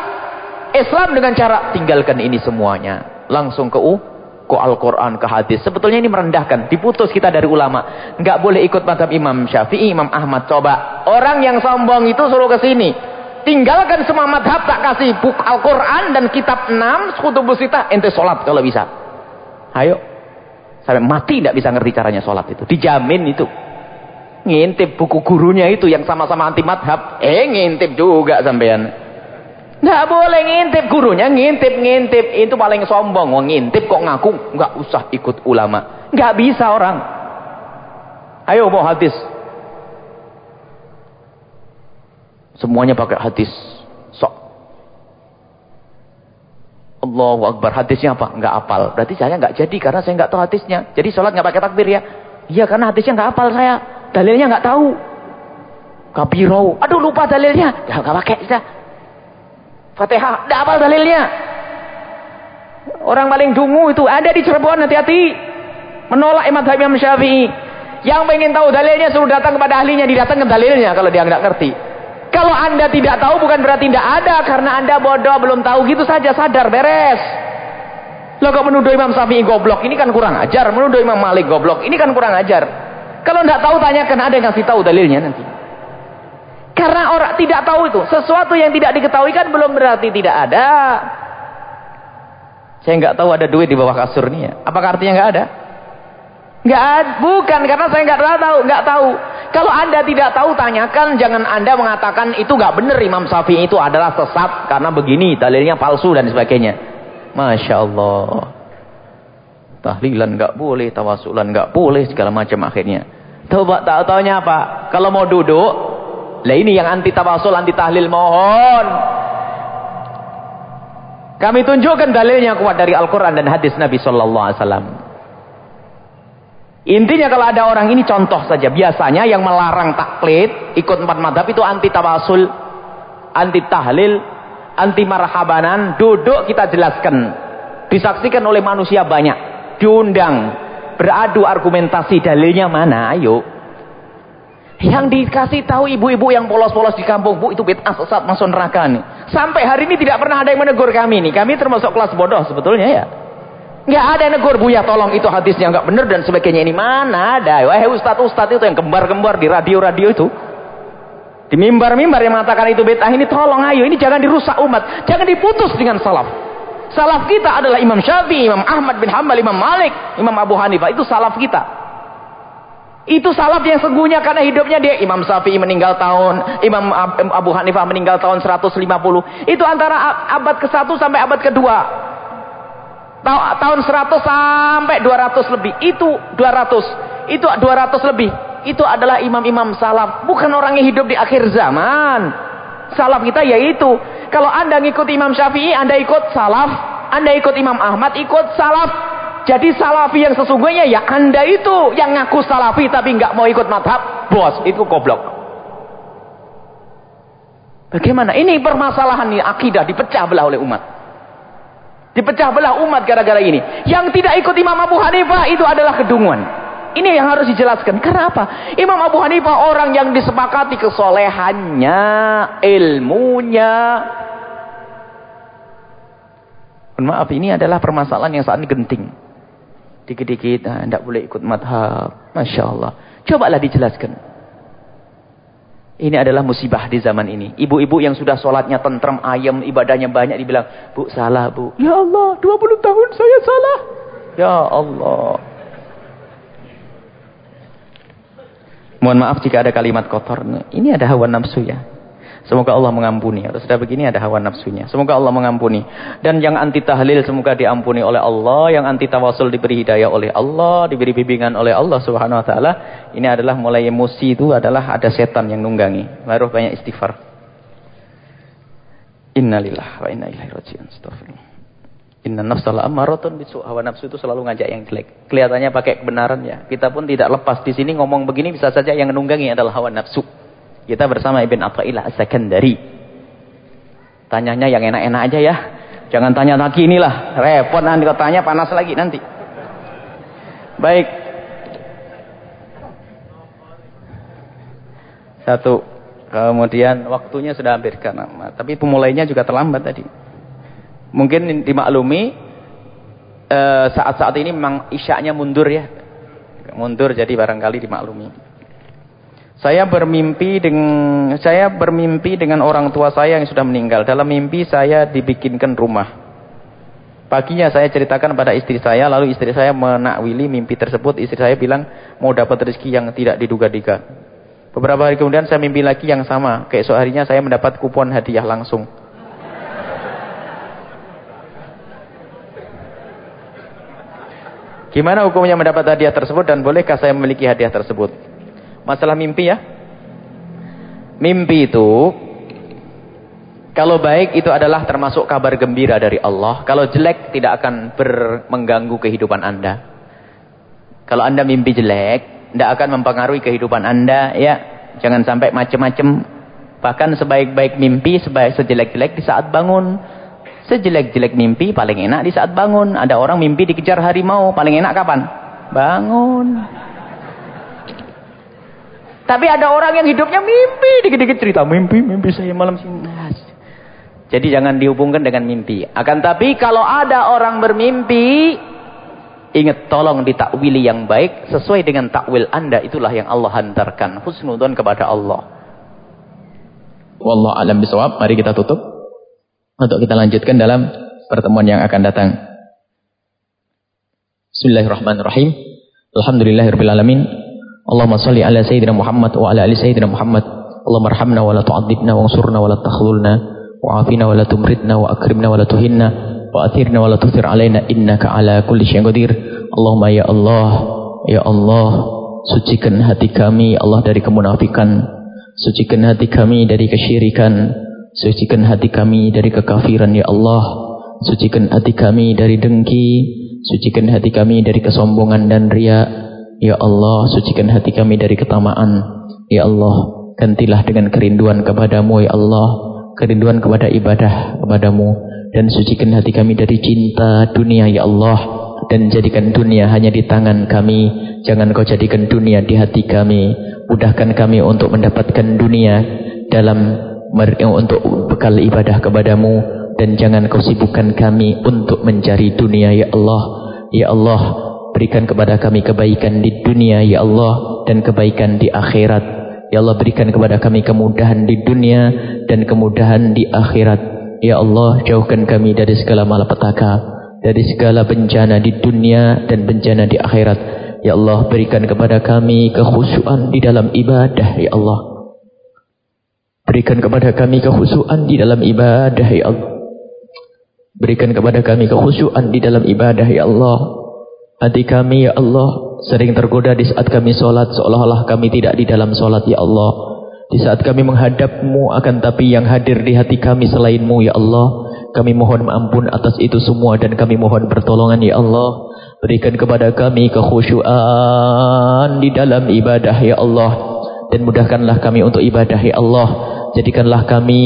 Islam dengan cara tinggalkan ini semuanya. Langsung ke U ke Al-Quran, ke hadis. Sebetulnya ini merendahkan. Diputus kita dari ulama. Nggak boleh ikut madhab Imam Syafi'i, Imam Ahmad. Coba. Orang yang sombong itu suruh ke sini. Tinggalkan semua madhab. Tak kasih buku Al-Quran dan kitab 6. Sekutu busita. Ente sholat kalau bisa. Ayo. Sampai mati tidak bisa ngerti caranya sholat itu. Dijamin itu. Ngintip buku gurunya itu yang sama-sama anti madhab. Eh ngintip juga sampean. Nggak boleh ngintip gurunya, ngintip-ngintip. Itu paling sombong. Wong ngintip kok ngaku nggak usah ikut ulama. Nggak bisa orang. Ayo mau hadis. Semuanya pakai hadis. Sok. Allahu Akbar. Hadisnya apa? Nggak apal. Berarti saya nggak jadi karena saya nggak tahu hadisnya. Jadi sholat nggak pakai takbir ya? Iya karena hadisnya nggak apal saya. Dalilnya nggak tahu. Kabirau. Aduh lupa dalilnya. Ya nggak pakai. Fatihah, tidak apa dalilnya. Orang paling dungu itu ada di Cirebon, hati-hati. Menolak Imam Imam Syafi'i. Yang pengen tahu dalilnya suruh datang kepada ahlinya, didatangkan dalilnya kalau dia nggak ngerti. Kalau anda tidak tahu bukan berarti tidak ada, karena anda bodoh belum tahu gitu saja sadar beres. Lo kok menuduh Imam Syafi'i goblok, ini kan kurang ajar. Menuduh Imam Malik goblok, ini kan kurang ajar. Kalau tidak tahu tanyakan ada yang kasih tahu dalilnya nanti. Karena orang tidak tahu itu. Sesuatu yang tidak diketahui kan belum berarti tidak ada. Saya nggak tahu ada duit di bawah kasur nih ya. Apakah artinya nggak ada? Nggak ada. Bukan karena saya nggak tahu, nggak tahu. Kalau anda tidak tahu tanyakan, jangan anda mengatakan itu nggak benar Imam Syafi'i itu adalah sesat karena begini dalilnya palsu dan sebagainya. Masya Allah. Tahlilan nggak boleh, tawasulan nggak boleh segala macam akhirnya. Tahu taunya apa? Kalau mau duduk lah ini yang anti tawasul, anti tahlil mohon. Kami tunjukkan dalilnya kuat dari Al-Quran dan hadis Nabi Sallallahu Alaihi Wasallam. Intinya kalau ada orang ini contoh saja. Biasanya yang melarang taklid, ikut empat madhab itu anti tawasul, anti tahlil, anti marhabanan. Duduk kita jelaskan. Disaksikan oleh manusia banyak. Diundang. Beradu argumentasi dalilnya mana? Ayo. Yang dikasih tahu ibu-ibu yang polos-polos di kampung, Bu, itu bid'ah sesat masuk neraka nih. Sampai hari ini tidak pernah ada yang menegur kami nih. Kami termasuk kelas bodoh sebetulnya ya. Nggak ada yang negur, Bu ya tolong itu hadisnya nggak benar dan sebagainya ini. Mana ada? Eh ustadz-ustadz itu yang kembar-kembar di radio-radio itu. Di mimbar-mimbar yang mengatakan itu bid'ah ini tolong ayo ini jangan dirusak umat. Jangan diputus dengan salaf. Salaf kita adalah Imam Syafi'i, Imam Ahmad bin Hanbal, Imam Malik, Imam Abu Hanifah. Itu salaf kita. Itu salaf yang sungguhnya karena hidupnya dia Imam Syafi'i meninggal tahun, Imam Abu Hanifah meninggal tahun 150. Itu antara abad ke-1 sampai abad ke-2. Tahun 100 sampai 200 lebih. Itu 200. itu 200 lebih. Itu adalah imam-imam salaf. Bukan orang yang hidup di akhir zaman. Salaf kita yaitu. Kalau anda ngikut Imam Syafi'i, anda ikut salaf. Anda ikut Imam Ahmad, ikut salaf. Jadi salafi yang sesungguhnya ya anda itu yang ngaku salafi tapi nggak mau ikut madhab. Bos, itu goblok. Bagaimana? Ini permasalahan nih akidah dipecah belah oleh umat. Dipecah belah umat gara-gara ini. Yang tidak ikut Imam Abu Hanifah itu adalah kedunguan. Ini yang harus dijelaskan. Karena apa? Imam Abu Hanifah orang yang disepakati kesolehannya, ilmunya. Maaf, ini adalah permasalahan yang saat ini genting. Dikit-dikit, nah, tidak boleh ikut madhab. Masya Allah. Cobalah dijelaskan. Ini adalah musibah di zaman ini. Ibu-ibu yang sudah sholatnya tentrem, ayam, ibadahnya banyak dibilang, Bu salah bu. Ya Allah, 20 tahun saya salah. Ya Allah. Mohon maaf jika ada kalimat kotor. Ini ada hawa nafsu ya. Semoga Allah mengampuni. Atau sudah begini ada hawa nafsunya. Semoga Allah mengampuni. Dan yang anti tahlil semoga diampuni oleh Allah. Yang anti tawasul diberi hidayah oleh Allah. Diberi bimbingan oleh Allah subhanahu wa ta'ala. Ini adalah mulai emosi itu adalah ada setan yang nunggangi. Baru banyak istighfar. Innalillah wa inna raji'un. Astagfirullah. Inna nafsala ammaratun bisu. Hawa nafsu itu selalu ngajak yang jelek. Kelihatannya pakai kebenaran ya. Kita pun tidak lepas di sini ngomong begini bisa saja yang nunggangi adalah hawa nafsu. Kita bersama Ibn Atta'illah As-Sakandari. Tanyanya yang enak-enak aja ya. Jangan tanya lagi inilah. Repot nanti kalau tanya panas lagi nanti. Baik. Satu. Kemudian waktunya sudah hampir karena tapi pemulainya juga terlambat tadi. Mungkin dimaklumi eh, saat-saat ini memang isyaknya mundur ya. Mundur jadi barangkali dimaklumi. Saya bermimpi dengan saya bermimpi dengan orang tua saya yang sudah meninggal. Dalam mimpi saya dibikinkan rumah. Paginya saya ceritakan pada istri saya, lalu istri saya menakwili mimpi tersebut. Istri saya bilang mau dapat rezeki yang tidak diduga-duga. Beberapa hari kemudian saya mimpi lagi yang sama. Keesok harinya saya mendapat kupon hadiah langsung. Gimana hukumnya mendapat hadiah tersebut dan bolehkah saya memiliki hadiah tersebut? Masalah mimpi ya. Mimpi itu kalau baik itu adalah termasuk kabar gembira dari Allah. Kalau jelek tidak akan mengganggu kehidupan Anda. Kalau Anda mimpi jelek, tidak akan mempengaruhi kehidupan Anda ya. Jangan sampai macam-macam. Bahkan sebaik-baik mimpi, sebaik sejelek-jelek di saat bangun. Sejelek-jelek mimpi paling enak di saat bangun. Ada orang mimpi dikejar harimau, paling enak kapan? Bangun. Tapi ada orang yang hidupnya mimpi, dikit-dikit cerita mimpi, mimpi saya malam sini. Jadi jangan dihubungkan dengan mimpi. Akan tapi kalau ada orang bermimpi, ingat tolong ditakwili yang baik sesuai dengan takwil Anda itulah yang Allah hantarkan husnudon kepada Allah. Wallah alam bisawab. Mari kita tutup untuk kita lanjutkan dalam pertemuan yang akan datang. Bismillahirrahmanirrahim. Alhamdulillahirabbil alamin. Allahumma salli ala Sayyidina Muhammad wa ala ali Sayyidina Muhammad. Allahumma arhamna wa la tu'adzibna wa ansurna wa la takhlulna wa afina wa la tumridna wa akrimna wa la tuhinna wa athirna wa la tuthir alaina innaka ala kulli syai'in qadir. Allahumma ya Allah, ya Allah, sucikan hati kami Allah dari kemunafikan. Sucikan hati kami dari kesyirikan. Sucikan hati kami dari kekafiran ya Allah. Sucikan hati kami dari dengki. Sucikan hati kami dari kesombongan dan riak. Ya Allah, sucikan hati kami dari ketamaan. Ya Allah, gantilah dengan kerinduan kepadamu, Ya Allah. Kerinduan kepada ibadah kepadamu. Dan sucikan hati kami dari cinta dunia, Ya Allah. Dan jadikan dunia hanya di tangan kami. Jangan kau jadikan dunia di hati kami. Mudahkan kami untuk mendapatkan dunia dalam untuk bekal ibadah kepadamu. Dan jangan kau sibukkan kami untuk mencari dunia, Ya Allah. Ya Allah, Berikan kepada kami kebaikan di dunia ya Allah dan kebaikan di akhirat. Ya Allah berikan kepada kami kemudahan di dunia dan kemudahan di akhirat. Ya Allah jauhkan kami dari segala malapetaka, dari segala bencana di dunia dan bencana di akhirat. Ya Allah berikan kepada kami kekhusyuan di dalam ibadah ya Allah. Berikan kepada kami kekhusyuan di dalam ibadah ya Allah. Berikan kepada kami kekhusyuan di dalam ibadah ya Allah. Hati kami ya Allah sering tergoda di saat kami sholat seolah-olah kami tidak di dalam sholat ya Allah. Di saat kami menghadapmu akan tapi yang hadir di hati kami selainmu ya Allah. Kami mohon ampun atas itu semua dan kami mohon pertolongan ya Allah. Berikan kepada kami kekhusyuan di dalam ibadah ya Allah. Dan mudahkanlah kami untuk ibadah ya Allah. Jadikanlah kami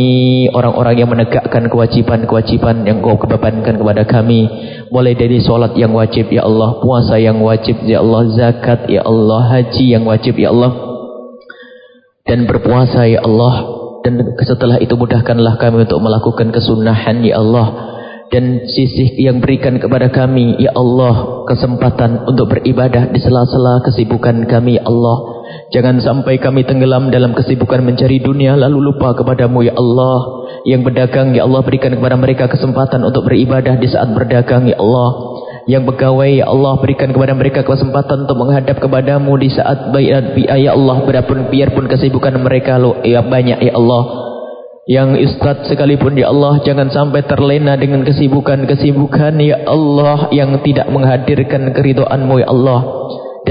orang-orang yang menegakkan kewajiban-kewajiban yang kau kebebankan kepada kami. Mulai dari solat yang wajib ya Allah. Puasa yang wajib ya Allah. Zakat ya Allah. Haji yang wajib ya Allah dan berpuasa ya Allah dan setelah itu mudahkanlah kami untuk melakukan kesunahan ya Allah dan sisih yang berikan kepada kami ya Allah kesempatan untuk beribadah di sela-sela kesibukan kami ya Allah jangan sampai kami tenggelam dalam kesibukan mencari dunia lalu lupa kepadamu ya Allah. Yang berdagang ya Allah berikan kepada mereka kesempatan untuk beribadah di saat berdagang ya Allah. Yang pegawai ya Allah berikan kepada mereka kesempatan untuk menghadap kepadamu di saat bayat ya Allah berapun biarpun kesibukan mereka lo ya banyak ya Allah. Yang ustaz sekalipun ya Allah jangan sampai terlena dengan kesibukan-kesibukan ya Allah yang tidak menghadirkan keridoanmu ya Allah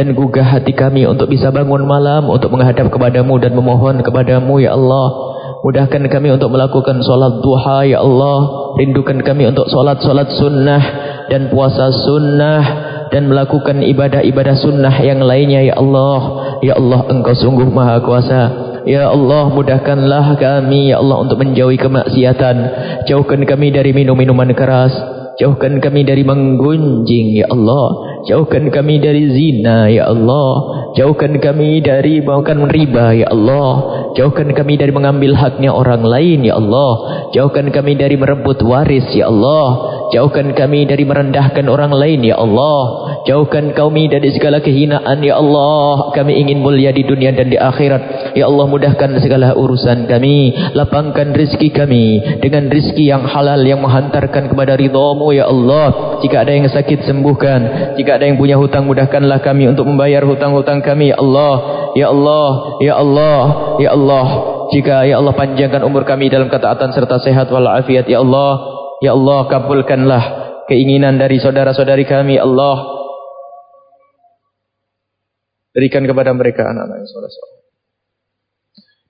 dan gugah hati kami untuk bisa bangun malam untuk menghadap kepadamu dan memohon kepadamu ya Allah Mudahkan kami untuk melakukan solat duha ya Allah. Rindukan kami untuk solat-solat sunnah dan puasa sunnah dan melakukan ibadah-ibadah sunnah yang lainnya ya Allah. Ya Allah engkau sungguh maha kuasa. Ya Allah mudahkanlah kami ya Allah untuk menjauhi kemaksiatan. Jauhkan kami dari minum-minuman keras. Jauhkan kami dari menggunjing ya Allah. Jauhkan kami dari zina ya Allah. Jauhkan kami dari makan riba ya Allah. Jauhkan kami dari mengambil haknya orang lain ya Allah. Jauhkan kami dari merebut waris ya Allah. Jauhkan kami dari merendahkan orang lain ya Allah. Jauhkan kami dari segala kehinaan ya Allah. Kami ingin mulia di dunia dan di akhirat. Ya Allah mudahkan segala urusan kami. Lapangkan rizki kami dengan rizki yang halal yang menghantarkan kepada ridhamu ya Allah. Jika ada yang sakit sembuhkan. Jika ada yang punya hutang mudahkanlah kami untuk membayar hutang-hutang kami. Ya Allah ya Allah ya Allah ya Allah. Jika ya Allah panjangkan umur kami dalam ketaatan serta sehat walafiat. Ya Allah ya Allah kabulkanlah keinginan dari saudara-saudari kami. Ya Allah. Berikan kepada mereka anak-anak yang soleh-soleh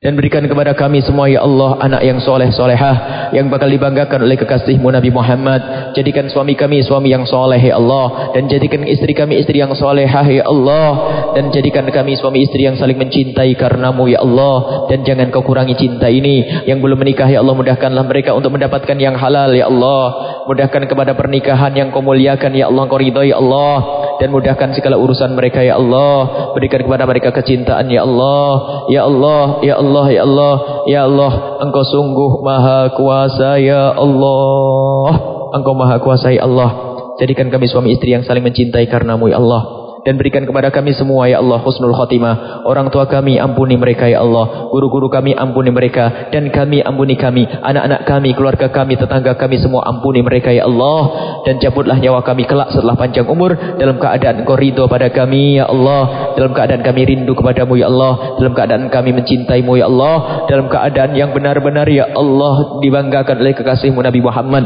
dan berikan kepada kami semua ya Allah anak yang soleh solehah yang bakal dibanggakan oleh kekasihmu Nabi Muhammad. Jadikan suami kami suami yang soleh ya Allah. Dan jadikan istri kami istri yang solehah ya Allah. Dan jadikan kami suami istri yang saling mencintai karenamu ya Allah. Dan jangan kau kurangi cinta ini. Yang belum menikah ya Allah mudahkanlah mereka untuk mendapatkan yang halal ya Allah. Mudahkan kepada pernikahan yang kau muliakan ya Allah. Kau ridhoi ya Allah dan mudahkan segala urusan mereka ya Allah. Berikan kepada mereka kecintaan ya Allah. Ya Allah ya Allah ya Allah. Ya Allah engkau sungguh maha kuasa ya Allah. Engkau maha kuasa ya Allah. Jadikan kami suami istri yang saling mencintai karenamu ya Allah dan berikan kepada kami semua ya Allah husnul khotimah. Orang tua kami ampuni mereka ya Allah. Guru-guru kami ampuni mereka dan kami ampuni kami. Anak-anak kami, keluarga kami, tetangga kami semua ampuni mereka ya Allah dan cabutlah nyawa kami kelak setelah panjang umur dalam keadaan Engkau pada kami ya Allah. Dalam keadaan kami rindu kepadamu ya Allah. Dalam keadaan kami mencintaimu ya Allah. Dalam keadaan yang benar-benar ya Allah dibanggakan oleh kekasihmu Nabi Muhammad.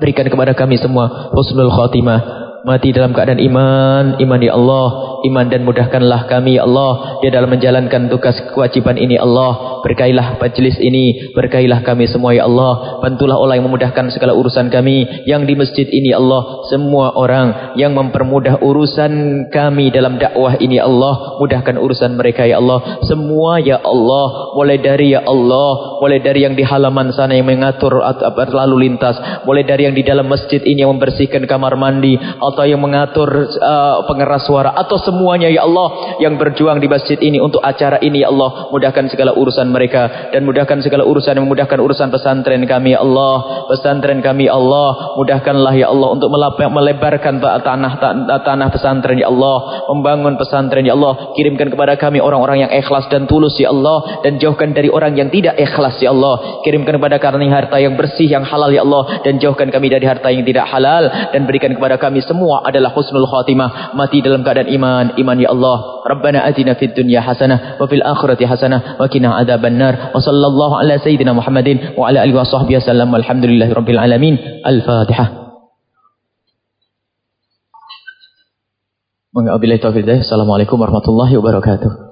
Berikan kepada kami semua husnul khotimah mati dalam keadaan iman, iman ya Allah, iman dan mudahkanlah kami ya Allah. Di dalam menjalankan tugas kewajiban ini Allah. Berkailah majlis ini, berkailah kami semua ya Allah. Bantulah Allah yang memudahkan segala urusan kami. Yang di masjid ini ya Allah. Semua orang yang mempermudah urusan kami dalam dakwah ini ya Allah, mudahkan urusan mereka ya Allah. Semua ya Allah, mulai dari ya Allah, mulai dari yang di halaman sana yang mengatur lalu lintas, mulai dari yang di dalam masjid ini yang membersihkan kamar mandi, atau yang mengatur uh, pengeras suara atau semuanya ya Allah yang berjuang di masjid ini untuk acara ini ya Allah mudahkan segala urusan mereka dan mudahkan segala urusan yang memudahkan urusan pesantren kami ya Allah pesantren kami ya Allah mudahkanlah ya Allah untuk melebarkan tanah tanah pesantren ya Allah membangun pesantren ya Allah kirimkan kepada kami orang-orang yang ikhlas dan tulus ya Allah dan jauhkan dari orang yang tidak ikhlas ya Allah kirimkan kepada kami harta yang bersih yang halal ya Allah dan jauhkan kami dari harta yang tidak halal dan berikan kepada kami semua semua adalah husnul khatimah. Mati dalam keadaan iman. Iman ya Allah. Rabbana atina fid dunya hasanah wa fil akhirati hasanah wa qina adzabannar wa sallallahu ala sayyidina Muhammadin wa ala alihi wa sahbihi walhamdulillahi rabbil alamin. Al-fatihah. Assalamualaikum warahmatullahi wabarakatuh.